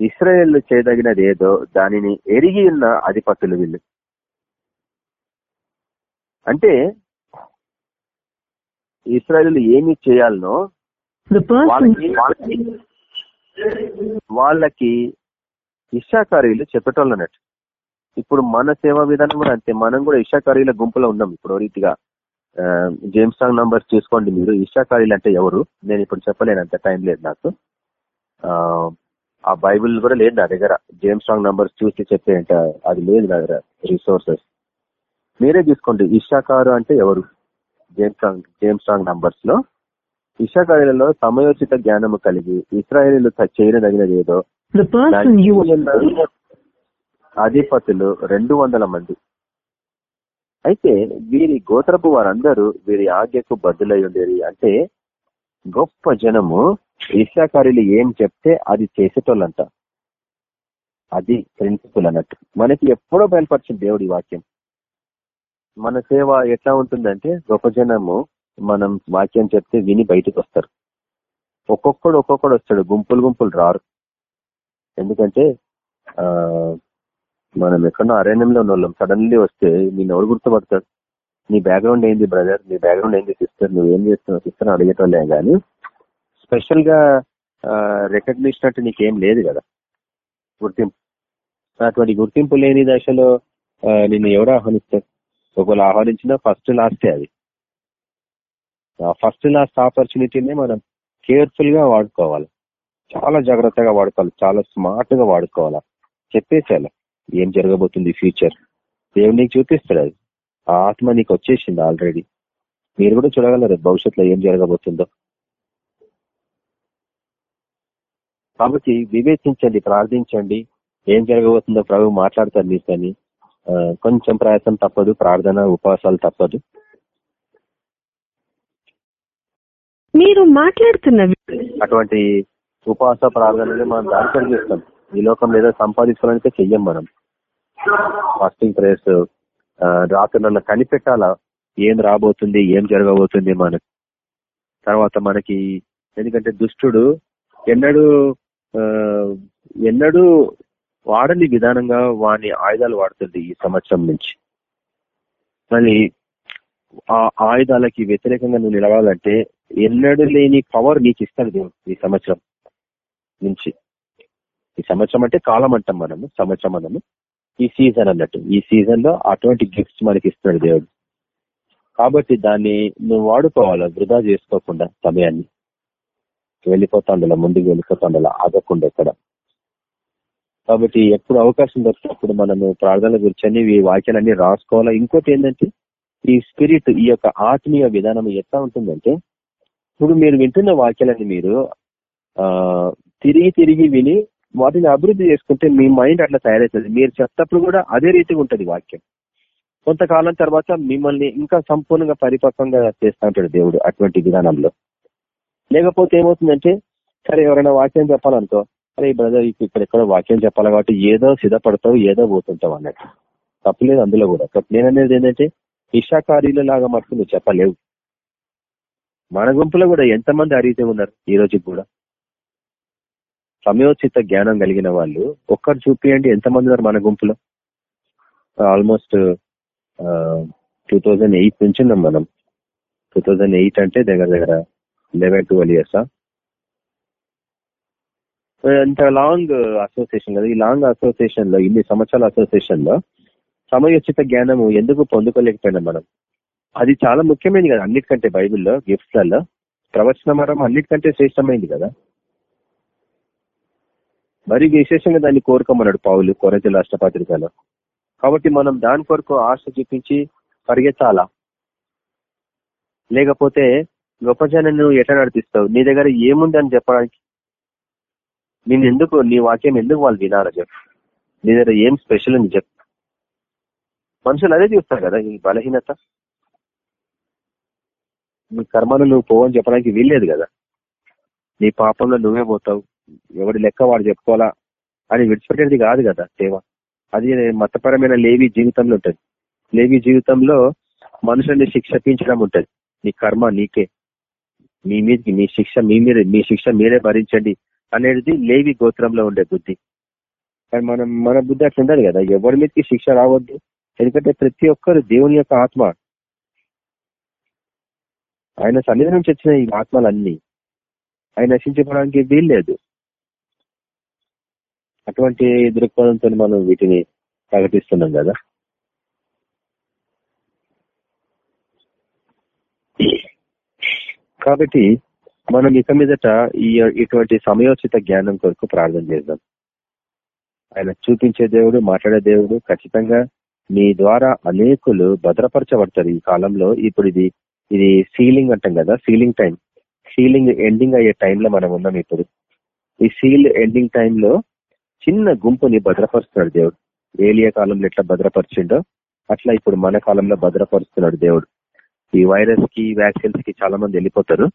ఇస్రాయేల్ చేయదగినది ఏదో దానిని ఎరిగి ఉన్న అధిపతులు వీళ్ళు. అంటే ఇస్రాయేల్ ఏమి చేయాలనో వాళ్ళకి వాళ్ళకి ఇషాకారీలు చెప్పేటోళ్ళు అన్నట్టు ఇప్పుడు మన సేవా విధానం కూడా అంతే. మనం కూడా ఇషాకారీల గుంపులో ఉన్నాం ఇప్పుడు రీతిగా. జేమ్స్ స్ట్రాంగ్ నంబర్స్ చూసుకోండి మీరు. ఇషాకారీలు అంటే ఎవరు? నేను ఇప్పుడు చెప్పలేను అంత టైం లేదు నాకు. ఆ, బైబిల్ కూడా లేదు నా దగ్గర. జేమ్స్ స్ట్రాంగ్ నంబర్స్ చూసి చెప్పేంట అది లేదు నా దగ్గర రిసోర్సెస్ మీరే చూసుకోండి ఇషాకారు అంటే ఎవరు? జేమ్స్ స్ట్రాంగ్ జేమ్స్ స్ట్రాంగ్ నంబర్స్లో. ఇషాకారులలో సమయోచిత జ్ఞానము కలిగి ఇస్రాయేలీలు చేయదగినది ఏదో? అధిపతులు రెండు వందల మంది. అయితే వీరి గోత్రపు వారందరూ వీరి ఆజ్ఞకు బద్దులై ఉండేది. అంటే గొప్ప జనము ఇషాకారులు ఏం చెప్తే అది చేసేటోళ్ళంట. అది ప్రిన్సిపల్ అన్నట్టు మనకి ఎప్పుడో బయలుపరిచింది దేవుడి వాక్యం. మన సేవ ఎట్లా ఉంటుందంటే గొప్ప జనము మనం వాక్యం చెప్తే విని బయటకు వస్తారు. ఒక్కొక్కడు ఒక్కొక్కడు వస్తాడు. గుంపులు గుంపులు రారు. ఎందుకంటే ఆ మనం ఎక్కడో అరణ్యంలో ఉన్న వాళ్ళం సడన్లీ వస్తే నేను ఎవరు గుర్తుపడతాడు నీ బ్యాక్గ్రౌండ్ ఏంది బ్రదర్ నీ బ్యాక్గ్రౌండ్ ఏంది సిస్టర్ నువ్వు ఏం చేస్తున్నావు సిస్టర్ అడిగేటోళ్ళే కానీ స్పెషల్గా రికగ్నిషన్ అంటే నీకేం లేదు కదా. గుర్తింపు. అటువంటి గుర్తింపు లేని దశలో నిన్ను ఎవరు ఆహ్వానిస్తారు? ఒకవేళ ఆహ్వానించినా ఫస్ట్ లాస్టే అది. ఫస్ట్ లాస్ట్ ఆపర్చునిటీనే మనం కేర్ఫుల్గా వాడుకోవాలి. చాలా జాగ్రత్తగా వాడుకోవాలి. చాలా స్మార్ట్గా వాడుకోవాలి. చెప్పేసేయాలి ఏం జరగబోతుంది ఫ్యూచర్? దేవుడు నీకు చూపిస్తాడు అది. ఆ ఆత్మ నీకు వచ్చేసింది ఆల్రెడీ మీరు కూడా చూడగలరు భవిష్యత్తులో ఏం జరగబోతుందో. కాబట్టి వివేచించండి ప్రార్థించండి. ఏం జరగబోతుందో ప్రభు మాట్లాడతారు మీతోని. ఆ, కొంచెం ప్రయత్నం తప్పదు ప్రార్థన ఉపవాసాలు తప్పదు. మీరు మాట్లాడుతున్న అటువంటి ఉపవాస ప్రార్థనలు మనం దాని చేస్తాం. ఈ లోకంలో ఏదో సంపాదించుకోవడానికే చెయ్యం మనం. ఫాస్టింగ్ ప్రేయర్స్ రాత్రులలో కనిపెట్టాలా? ఏం రాబోతుంది? ఏం జరగబోతుంది మనకు తర్వాత మనకి ఎందుకంటే దుష్టుడు ఎన్నడూ ఎన్నడూ వాడని విధానంగా వాని ఆయుధాలు వాడుతుంది ఈ సంవత్సరం నుంచి. మళ్ళీ ఆ ఆయుధాలకి వ్యతిరేకంగా నువ్వు నిలవాలంటే ఎన్నడూ లేని పవర్ నీకు ఇస్తాడు దేవుడు ఈ సంవత్సరం నుంచి. ఈ సంవత్సరం అంటే కాలం అంటాం మనము సంవత్సరం మనము. ఈ సీజన్ అన్నట్టు. ఈ సీజన్లో అటువంటి గిఫ్ట్స్ మనకి ఇస్తున్నాడు దేవుడు. కాబట్టి దాన్ని నువ్వు వాడుకోవాలా? వృధా చేసుకోకుండా సమయాన్ని. వెళ్ళిపోతాండలా ముందుకు వెళ్ళిపోతాండలా ఆగకుండా ఎక్కడ? కాబట్టి ఎప్పుడు అవకాశం దొరికినప్పుడు మనము ప్రార్థనల గురించి ఈ వాక్యాలన్నీ రాసుకోవాలా? ఇంకోటి ఏంటంటే ఈ స్పిరిట్ ఈ యొక్క ఆత్మీయ విధానం ఎట్లా ఉంటుందంటే ఇప్పుడు మీరు వింటున్న వాక్యాలని మీరు తిరిగి తిరిగి విని వాటిని అభివృద్ధి చేసుకుంటే మీ మైండ్ అట్లా తయారవుతుంది. మీరు చెప్తప్పుడు కూడా అదే రీతిగా ఉంటుంది వాక్యం. కొంతకాలం తర్వాత మిమ్మల్ని ఇంకా సంపూర్ణంగా పరిపక్వంగా చేస్తా ఉంటాడు దేవుడు అటువంటి విధానంలో. లేకపోతే ఏమవుతుందంటే సరే ఎవరైనా వాక్యం చెప్పాలనుకో అరే బ్రదర్ ఇక్కడ ఎక్కడో వాక్యం చెప్పాలి కాబట్టి ఏదో సిద్ధపడతావు ఏదో పోతుంటావు అన్నట్టు. తప్పులేదు అందులో కూడా. నేననేది ఏంటంటే ఇషాకారీల లాగా మటుకు నువ్వు చెప్పలేవు. మన గుంపులో కూడా ఎంతమంది అరిగితే ఉన్నారు ఈ రోజు కూడా? సమయోచిత జ్ఞానం కలిగిన వాళ్ళు ఒక్కరు చూపియండి ఎంతమంది ఉన్నారు మన గుంపులో? ఆల్మోస్ట్ టూ థౌజండ్ ఎయిట్ నుంచి ఉన్నాం మనం. టూ థౌజండ్ ఎయిట్ అంటే దగ్గర దగ్గర లెవెన్ ట్వెల్వ్ ఇయర్స్ ఇంత లాంగ్ అసోసియేషన్ కదా. ఈ లాంగ్ అసోసియేషన్లో ఇన్ని సంవత్సరాల అసోసియేషన్లో సమయోచిత జ్ఞానము ఎందుకు పొందుకోలేకపోయినాం మనం? అది చాలా ముఖ్యమైనది కదా. అన్నిటికంటే బైబిల్లో గిఫ్ట్లలో ప్రవచన మరం అన్నిటికంటే శ్రేష్టమైంది కదా. మరి విశేషంగా దాన్ని కోరుకోమన్నాడు పావులు కొరతల అష్టపత్రికలో కాబట్టి మనం దాని కొరకు ఆశ చూపించి పరిగెత్తాలా? లేకపోతే గొప్ప జనాన్ని నువ్వు ఎట్లా నడిపిస్తావు? నీ దగ్గర ఏముంది అని చెప్పడానికి? నేను ఎందుకు నీ వాక్యం ఎందుకు వాళ్ళు వినాలా చెప్పు? నీ దగ్గర ఏం స్పెషల్ అని చెప్పు. మనుషులు అదే చూస్తారు కదా ఈ బలహీనత. నీ కర్మను నువ్వు పోవని చెప్పడానికి వీల్లేదు కదా. నీ పాపంలో నువ్వే పోతావు. ఎవడి లెక్క వాడు చెప్పుకోవాలా? అని విడిచిపెట్టేది కాదు కదా సేవ. అది మతపరమైన లేవి జీవితంలో ఉంటుంది. లేవి జీవితంలో మనుషుల్ని శిక్షించడం ఉంటుంది. నీ కర్మ నీకే. మీ మీదకి మీ శిక్ష మీ మీద మీ శిక్ష మీరే భరించండి అనేది లేవి గోత్రంలో ఉండే బుద్ధి. కానీ మనం మన బుద్ధి అట్లా ఉండదు కదా. ఎవరి మీదకి శిక్ష రావద్దు. ఎందుకంటే ప్రతి ఒక్కరు దేవుని యొక్క ఆత్మ. ఆయన సన్నిధి నుంచి వచ్చిన ఈ ఆత్మలన్నీ. ఆయన నశించుకోవడానికి వీల్లేదు. అటువంటి దృక్పథంతో మనం వీటిని ప్రకటిస్తున్నాం కదా. కాబట్టి మనం ఇక మీదట ఈ ఇటువంటి సమయోచిత జ్ఞానం కొరకు ప్రార్థన చేద్దాం. ఆయన చూపించే దేవుడు మాట్లాడే దేవుడు ఖచ్చితంగా మీ ద్వారా అనేకులు భద్రపరచబడతారు ఈ కాలంలో. ఇప్పుడు ఇది ఇది సీలింగ్ అంటాం కదా సీలింగ్ టైం. సీలింగ్ ఎండింగ్ అయ్యే టైంలో మనం ఉన్నాం ఇప్పుడు. ఈ సీల్ ఎండింగ్ టైంలో చిన్న గుంపుని భద్రపరుస్తున్నాడు దేవుడు. ఏలియా కాలంలో ఎట్లా భద్రపరిచిండో అట్లా ఇప్పుడు మన కాలంలో భద్రపరుస్తున్నాడు దేవుడు. ఈ వైరస్కి వ్యాక్సిన్స్కి చాలా మంది వెళ్ళిపోతారు.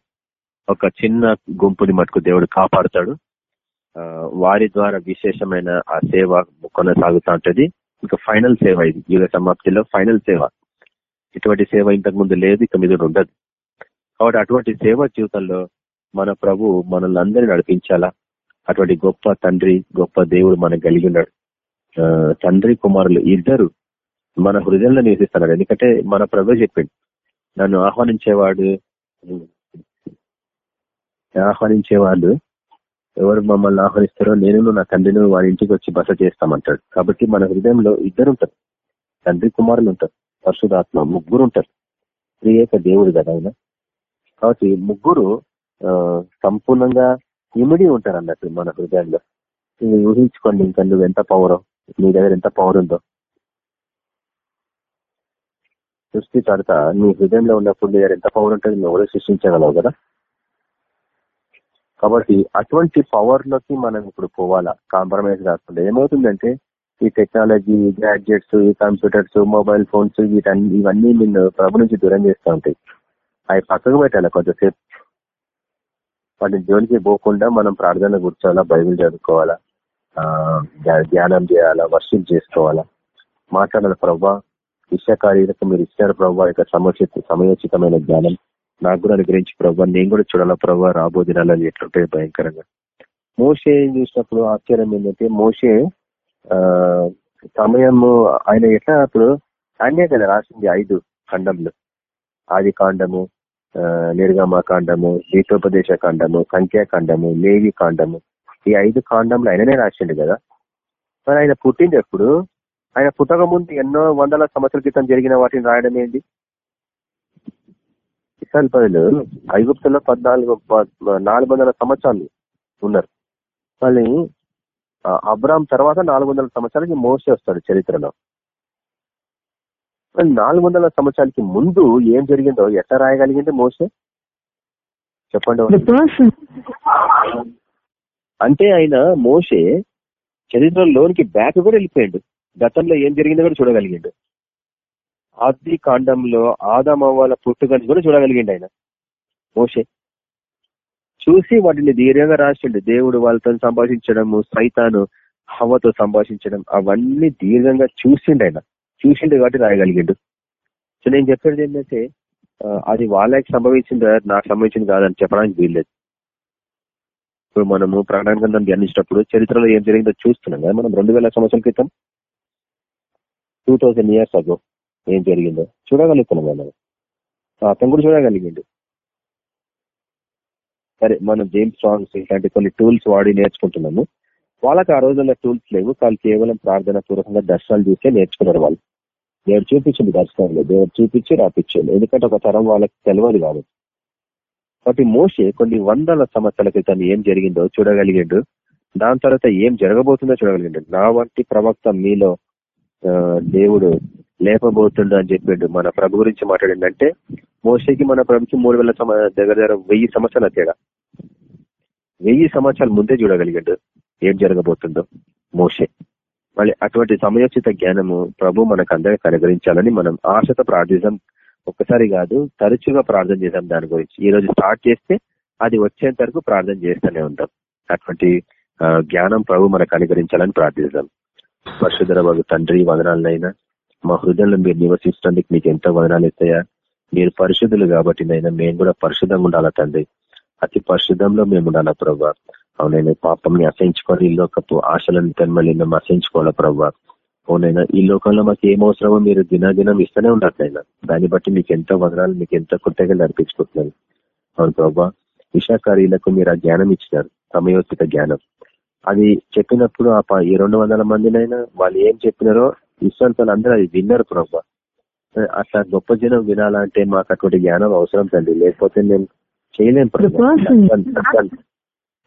ఒక చిన్న గుంపుని మటుకు దేవుడు కాపాడుతాడు. వారి ద్వారా విశేషమైన ఆ సేవ కొనసాగుతూ ఉంటది. ఇంకా ఫైనల్ సేవ ఇది. యుగ సమాప్తిలో ఫైనల్ సేవ. ఇటువంటి సేవ ఇంతకు ముందు లేదు ఇక మీద ఉండదు. కాబట్టి అటువంటి సేవ జీవితంలో మన ప్రభు మనల్ని అందరినీ నడిపించాలా? అటువంటి గొప్ప తండ్రి గొప్ప దేవుడు మనకు కలిగి ఉన్నాడు. తండ్రి కుమారులు ఇద్దరు మన హృదయంలో నివసిస్తున్నాడు ఎందుకంటే మన ప్రభు చెప్పిండు నన్ను ఆహ్వానించేవాడు ఆహ్వానించేవాళ్ళు ఎవరు మమ్మల్ని ఆహ్వానిస్తారో నేను నా తండ్రిని వారి ఇంటికి వచ్చి బస చేస్తామంటాడు. కాబట్టి మన హృదయంలో ఇద్దరు ఉంటారు. తండ్రి కుమారులు ఉంటారు. పరిశుధాత్మ ముగ్గురు ఉంటారు. త్రియేక దేవుడు కదా ఆయన. కాబట్టి ముగ్గురు సంపూర్ణంగా ఇమిడి ఉంటారు అన్నట్టు మన హృదయంలో. ఊహించుకోండి ఇంకా నువ్వు ఎంత పవరో నీ దగ్గర ఎంత పవర్ ఉందో. సృష్టికర్త నీ హృదయంలో ఉన్నప్పుడు నీ దగ్గర ఎంత పవర్ ఉంటుంది నువ్వు సృష్టించగలవు కదా. కాబట్టి అటువంటి పవర్లోకి మనం ఇప్పుడు పోవాలా? కాంప్రమైజ్ కాకుండా. ఏమవుతుందంటే ఈ టెక్నాలజీ గ్యాడ్జెట్స్ ఈ కంప్యూటర్స్ మొబైల్ ఫోన్స్ వీటన్ని ఇవన్నీ నిన్ను ప్రభు నుంచి దూరం చేస్తూ ఉంటాయి. అవి పక్కకు పెట్టాలి కొంతసేపు. వాటిని జోలికి పోకుండా మనం ప్రార్థన కూర్చోవాలా బైబిల్ చదువుకోవాలా ధ్యానం చేయాలా వర్షిప్ చేసుకోవాలా. మాట్లాడాలి ప్రభా విషయకార్యాలకు మీరు ఇచ్చారు ప్రభావ యొక్క సముచిత సమయోచితమైన జ్ఞానం నాకు కూడా అనుగ్రహించి ప్రభావ నేను కూడా చూడాలా ప్రభావ రాబో దినాలని ఎట్లుంటాయి భయంకరంగా. మోసే చూసినప్పుడు ఆశ్చర్యం ఏంటంటే మోసే సమయము ఆయన ఎట్లా అప్పుడు ఆయనే కదా రాసింది ఐదు ఖండములు ఆది కాండము నిర్గమ కాండము గీతోపదేశ కాండము సంఖ్యాకాండము లేవి కాండము. ఈ ఐదు కాండంలో ఆయననే రాసిండు కదా? మరి ఆయన పుట్టింది ఎప్పుడు? ఆయన పుట్టక ముందు ఎన్నో వందల సంవత్సరాల క్రితం జరిగిన వాటిని రాయడం ఏంటి? ఇస్రాయల్ ప్రజలు ఐగుప్తులో పద్నాలుగు నాలుగు వందల సంవత్సరాలు ఉన్నారు. మళ్ళీ అబ్రామ్ తర్వాత నాలుగు వందల సంవత్సరాలకి మోసే వస్తాడు చరిత్రలో. నాలుగు వందల సంవత్సరాలకి ముందు ఏం జరిగిందో ఎట్లా రాయగలిగింది మోసే? చెప్పండి. అంటే ఆయన మోసే చరిత్రలోనికి బ్యాక్ కూడా వెళ్ళిపోయాడు. గతంలో ఏం జరిగిందో కూడా చూడగలిగిండు. ఆది కాండంలో ఆదామవ్వాల పుట్టుకని కూడా చూడగలిగిండు ఆయన మోసే. చూసి వాటిని దీర్ఘంగా రాసిండు. దేవుడు వాళ్ళతో సంభాషించడము సైతాను హవతో సంభాషించడం అవన్నీ దీర్ఘంగా చూసిండు ఆయన. చూసిండు కాబట్టి రాయగలిగిండు. సో నేను చెప్పేది ఏంటంటే అది వాళ్ళకి సంభవించింది నాకు సంభవించింది కాదని చెప్పడానికి వీల్లేదు. ఇప్పుడు మనము ప్రాణ గ్రంథం ధ్యానించినప్పుడు చరిత్రలో ఏం జరిగిందో చూస్తున్నాం కదా మనం. రెండు వేల సంవత్సరాల క్రితం టూ థౌజండ్ ఇయర్స్ అగో ఏం జరిగిందో చూడగలుగుతున్నాం మనం. అతను కూడా చూడగలిగిండు. సరే మనం జేమ్స్ సాంగ్స్ ఇలాంటి కొన్ని టూల్స్ వాడి నేర్చుకుంటున్నాము. వాళ్ళకి ఆ రోజుల్లో టూల్స్ లేవు వాళ్ళు కేవలం ప్రార్థన పూర్వకంగా దర్శనాలు చూస్తే నేర్చుకున్నారు వాళ్ళు. దేవుడు చూపించింది దర్శనంలో దేవుడు చూపించి రాపించాడు. ఎందుకంటే ఒక తరం వాళ్ళకి తెలియదు కాబట్టి. కాబట్టి మోసే కొన్ని వందల సంవత్సరాల క్రితం ఏం జరిగిందో చూడగలిగిండు. దాని తర్వాత ఏం జరగబోతుందో చూడగలిగిండు. నా వంటి ప్రవక్త మీలో దేవుడు లేపబోతుండు అని చెప్పిండు. మన ప్రభు గురించి మాట్లాడిందంటే మోసేకి మన ప్రభుకి మూడు వేల దగ్గర దగ్గర వెయ్యి సంవత్సరాల తేడా. వెయ్యి సంవత్సరాల ముందే చూడగలిగాడు ఏం జరగబోతుందో మోసే మళ్ళీ అటువంటి సమయోచిత జ్ఞానము ప్రభు మనకు అందరికి అనుగ్రహించాలని మనం ఆశతో ప్రార్థిస్తాం. ఒక్కసారి కాదు తరచుగా ప్రార్థన చేద్దాం దాని గురించి. ఈ రోజు స్టార్ట్ చేస్తే అది వచ్చేంత వరకు ప్రార్థన చేస్తూనే ఉంటాం. అటువంటి జ్ఞానం ప్రభు మనకు అనుగ్రహించాలని ప్రార్థిస్తాం. పరిశుద్ధర బాబు తండ్రి వదనాలనైనా మా హృదయంలో మీరు నివసిస్తున్నందుకు మీకు ఎంతో వదనాలు ఇస్తాయా? మీరు పరిశుద్ధులు కాబట్టి నైనా మేము కూడా పరిశుద్ధంగా ఉండాలా తండ్రి? అతి పరిశుద్ధంలో మేము ఉండాలా ప్రభా? అవునైనా పాపంని అసహించుకొని ఈ లోకపు ఆశలను తన్మల్ని మేము అసహించుకోవాలా ప్రభా అవునైనా ఈ లోకంలో మాకు ఏం అవసరమో మీరు దినాదినం ఇస్తూనే ఉండట్లయినా దాన్ని బట్టి మీకు ఎంతో వదనాలు మీకు ఎంతో కృతజ్ఞతలు అర్పించుకుంటున్నాను. అవును ప్రభా విషాకారీలకు మీరు ఆ జ్ఞానం ఇచ్చినారు సమయోచిత జ్ఞానం. అది చెప్పినప్పుడు ఆ ఈ రెండు వందల మందినైనా వాళ్ళు ఏం చెప్పినారో విశ్వాసాలు అందరూ అది విన్నారు ప్రభా అట్లా గొప్ప జనం వినాలంటే మాకు అటువంటి జ్ఞానం అవసరం తండ్రి లేకపోతే మేము చేయలేం ప్రభా.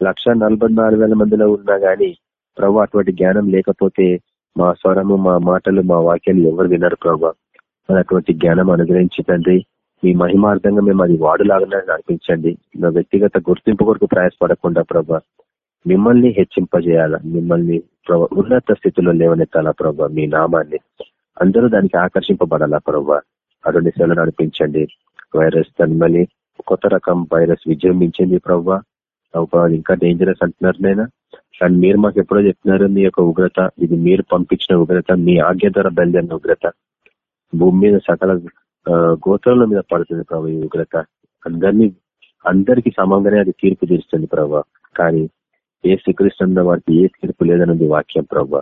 లక్ష- నలభై నాలుగు వేల మందిలో ఉన్నా గానీ ప్రభు అటువంటి జ్ఞానం లేకపోతే మా స్వరము మా మాటలు మా వాక్యాలు ఎవరు విన్నారు ప్రభా. అటువంటి జ్ఞానం అనుగ్రహించి తండ్రి మీ మహిమార్థంగా మేము అది వాడులాగానే నడిపించండి. నా వ్యక్తిగత గుర్తింపు కొరకు ప్రయాసపడకుండా ప్రభా మిమ్మల్ని హెచ్చింపజేయాల? మిమ్మల్ని ప్రభా ఉన్నత స్థితిలో లేవనెత్తాలా ప్రభా మీ నామాన్ని? అందరూ దానికి ఆకర్షింపబడాలా ప్రభా? అటువంటి సేవలు నడిపించండి. వైరస్ తన్మలి కొత్త రకం వైరస్ విజృంభించింది ప్రభా. ప్రభా, ఇంకా డేంజరస్ అంటున్నారు నేను కానీ మీరు మాకు ఎప్పుడో చెప్తున్నారు మీ యొక్క ఉగ్రత ఇది మీరు పంపించిన ఉగ్రత మీ ఆజ్ఞ ద్వారా బయలుదేరిన ఉగ్రత. భూమి మీద సకల గోత్రాల మీద పడుతుంది ప్రభా ఈ ఉగ్రత. అందరినీ అందరికి సమంగానే అది తీర్పు తీరుస్తుంది ప్రభా. కానీ ఏ శ్రీకృష్ణ వారికి ఏ తీర్పు లేదన్నది వాక్యం ప్రభా.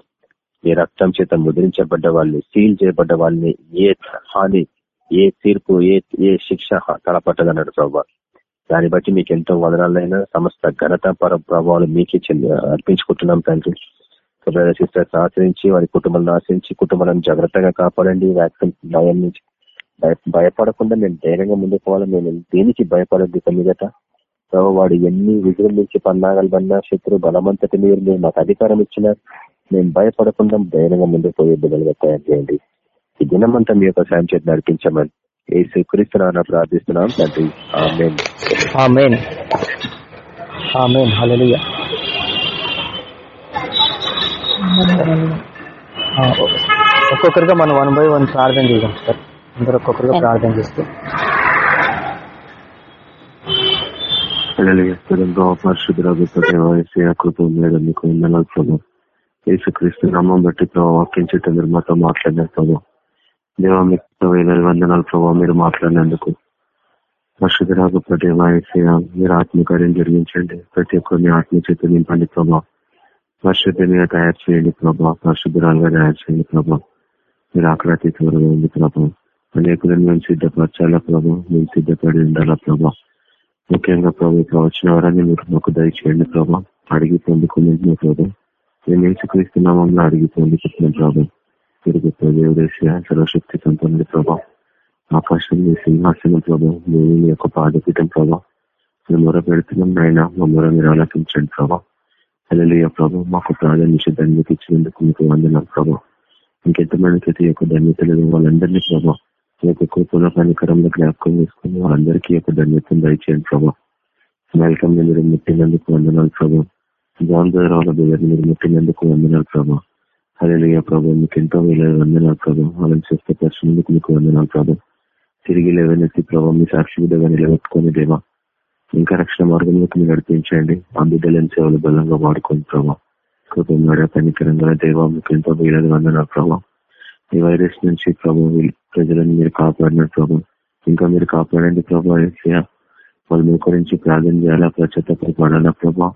ఏ రక్తం చేత ముద్రించబడ్డ వాళ్ళని సీల్ చేయబడ్డ వాళ్ళని ఏ హాని ఏ తీర్పు ఏ ఏ శిక్ష తలపట్టదన్నాడు ప్రభా. దాన్ని బట్టి మీకు ఎంతో వదనాలైనా సమస్త ఘనత పర ప్రభావాలు మీకే చెంది అర్పించుకుంటున్నాం తండ్రి. సిస్టర్స్ ఆశ్రయించి వారి కుటుంబాలను ఆశ్రయించి కుటుంబాలను జాగ్రత్తగా కాపాడండి. వ్యాక్సిన్ భయం నుంచి భయ- భయపడకుండా మేము ధైర్యంగా ముందుకు పోవాలి. మేము దేనికి భయపడద్దు మీదట ప్రభావ వాడు ఎన్ని విజృంభించి పన్నాగలు పన్నా శత్రు బలమంతటి మీరు మీరు మాకు అధికారం ఇచ్చినా మేము భయపడకుండా ధైర్యంగా ముందుకు పోయే బిడ్డలుగా తయారు చేయండి. ఈ దినమంతా మీ యొక్క సాయం చేతి నడిపించమని ఏ స్వీకరిస్తున్నా ప్రార్థిస్తున్నాం తండ్రి. ఆమేన్. ఆమెన్. ఆమెన్. హల్లెలూయా. ఒక్కొక్కరిగా మనం వన్ బై వన్ ప్రార్థన చేద్దాం సార్. అందరూ ఒక్కొక్కరుగా ప్రార్థన చేస్తూ. హల్లెలూయా. స్థిరంగా పరిశుద్ధ దేవాలయ కృప మీద మీకు వందనాలు ప్రభు. యేసుక్రీస్తు నామం బట్టి ప్రభావ వాక్యం చేత మీరు మాతో మాట్లాడిన ప్రభు. దేవా మీకు వేల వందనాలు ప్రభావ మీరు మాట్లాడినందుకు పరిశుద్ధరాగు దేవాయసయ మీరు ఆత్మకార్యం జరిగించండి. ప్రతి ఒక్కరిని ఆత్మ చేత నింపండి ప్రభా. పరిశుద్ధంగా తయారు చేయండి ప్రభా. పరిశుద్ధరాలుగా తయారు చేయండి ప్రభా. మీరు ఆకలి త్వరగా ఉంది ప్రభా. అనేకులను మేము సిద్ధపరచాలా ప్రభా. మేము సిద్ధపడి ఉండాలా ప్రభా. ముఖ్యంగా ప్రభు ప్రవచన వారాన్ని మీరు మాకు దయచేయండి ప్రభా. అడిగి పొందుకుని ప్రభు మేము ఏసుక్రీస్తున్నామని అడిగి పొందుకుంటున్నాం ప్రభావం తిరుగు దేవుడేసి సర్వశక్తి సంపన్నుడి ప్రభా ఆకాశం మీ సింహాసనం ప్రభా మేము మీ యొక్క పాదపీఠం ప్రభా మేము మొర పెడుతున్నాం నాయన మా మొర మీరు ఆలోచించండి ప్రభా అలలియ ప్రభావం మాకు ప్రాధాన్యత ధన్యత ఇచ్చినందుకు మీకు వందనాం ప్రభా ఇంకెంతమంది అయితే యొక్క ధన్యతలు వాళ్ళందరినీ ప్రభా ఈ యొక్క కృపణ పనికరంలో జ్ఞాపకం చేసుకుని వాళ్ళందరికీ యొక్క ధన్యతను దయచేయండి ప్రభా వెల్కమ్ మీరు ముట్టినందుకు వందనాలు ప్రభా జాన్ వాళ్ళ మీరు ముట్టినందుకు వందనాలు ప్రభా అలలియ ప్రభావ మీకు ఎంతో వేల వందనాలు ప్రభావం వాళ్ళని స్వస్థపరిచినందుకు మీకు వందనాలు ప్రభావం తిరిగి లేవనెత్తి ప్రభావం మీ సాక్షి విధంగా నిలబెట్టుకుని దేవా. ఇంకా రక్షణ మార్గంలోకి మీరు నడిపించండి. ఆ బిడ్డలను సేవలు బలంగా వాడుకోండి ప్రభావ కృపణ పనికరంగా దేవా. మీకు ఎంతో వేలది వందన ప్రభావ ఈ వైరస్ నుంచి ప్రభావ ప్రజలను మీరు కాపాడిన ప్రభావం ఇంకా మీరు కాపాడండి ప్రభావ వాళ్ళు మీ గురించి ప్రార్థన చేయాలా ప్రచత పడాలా ప్రభావ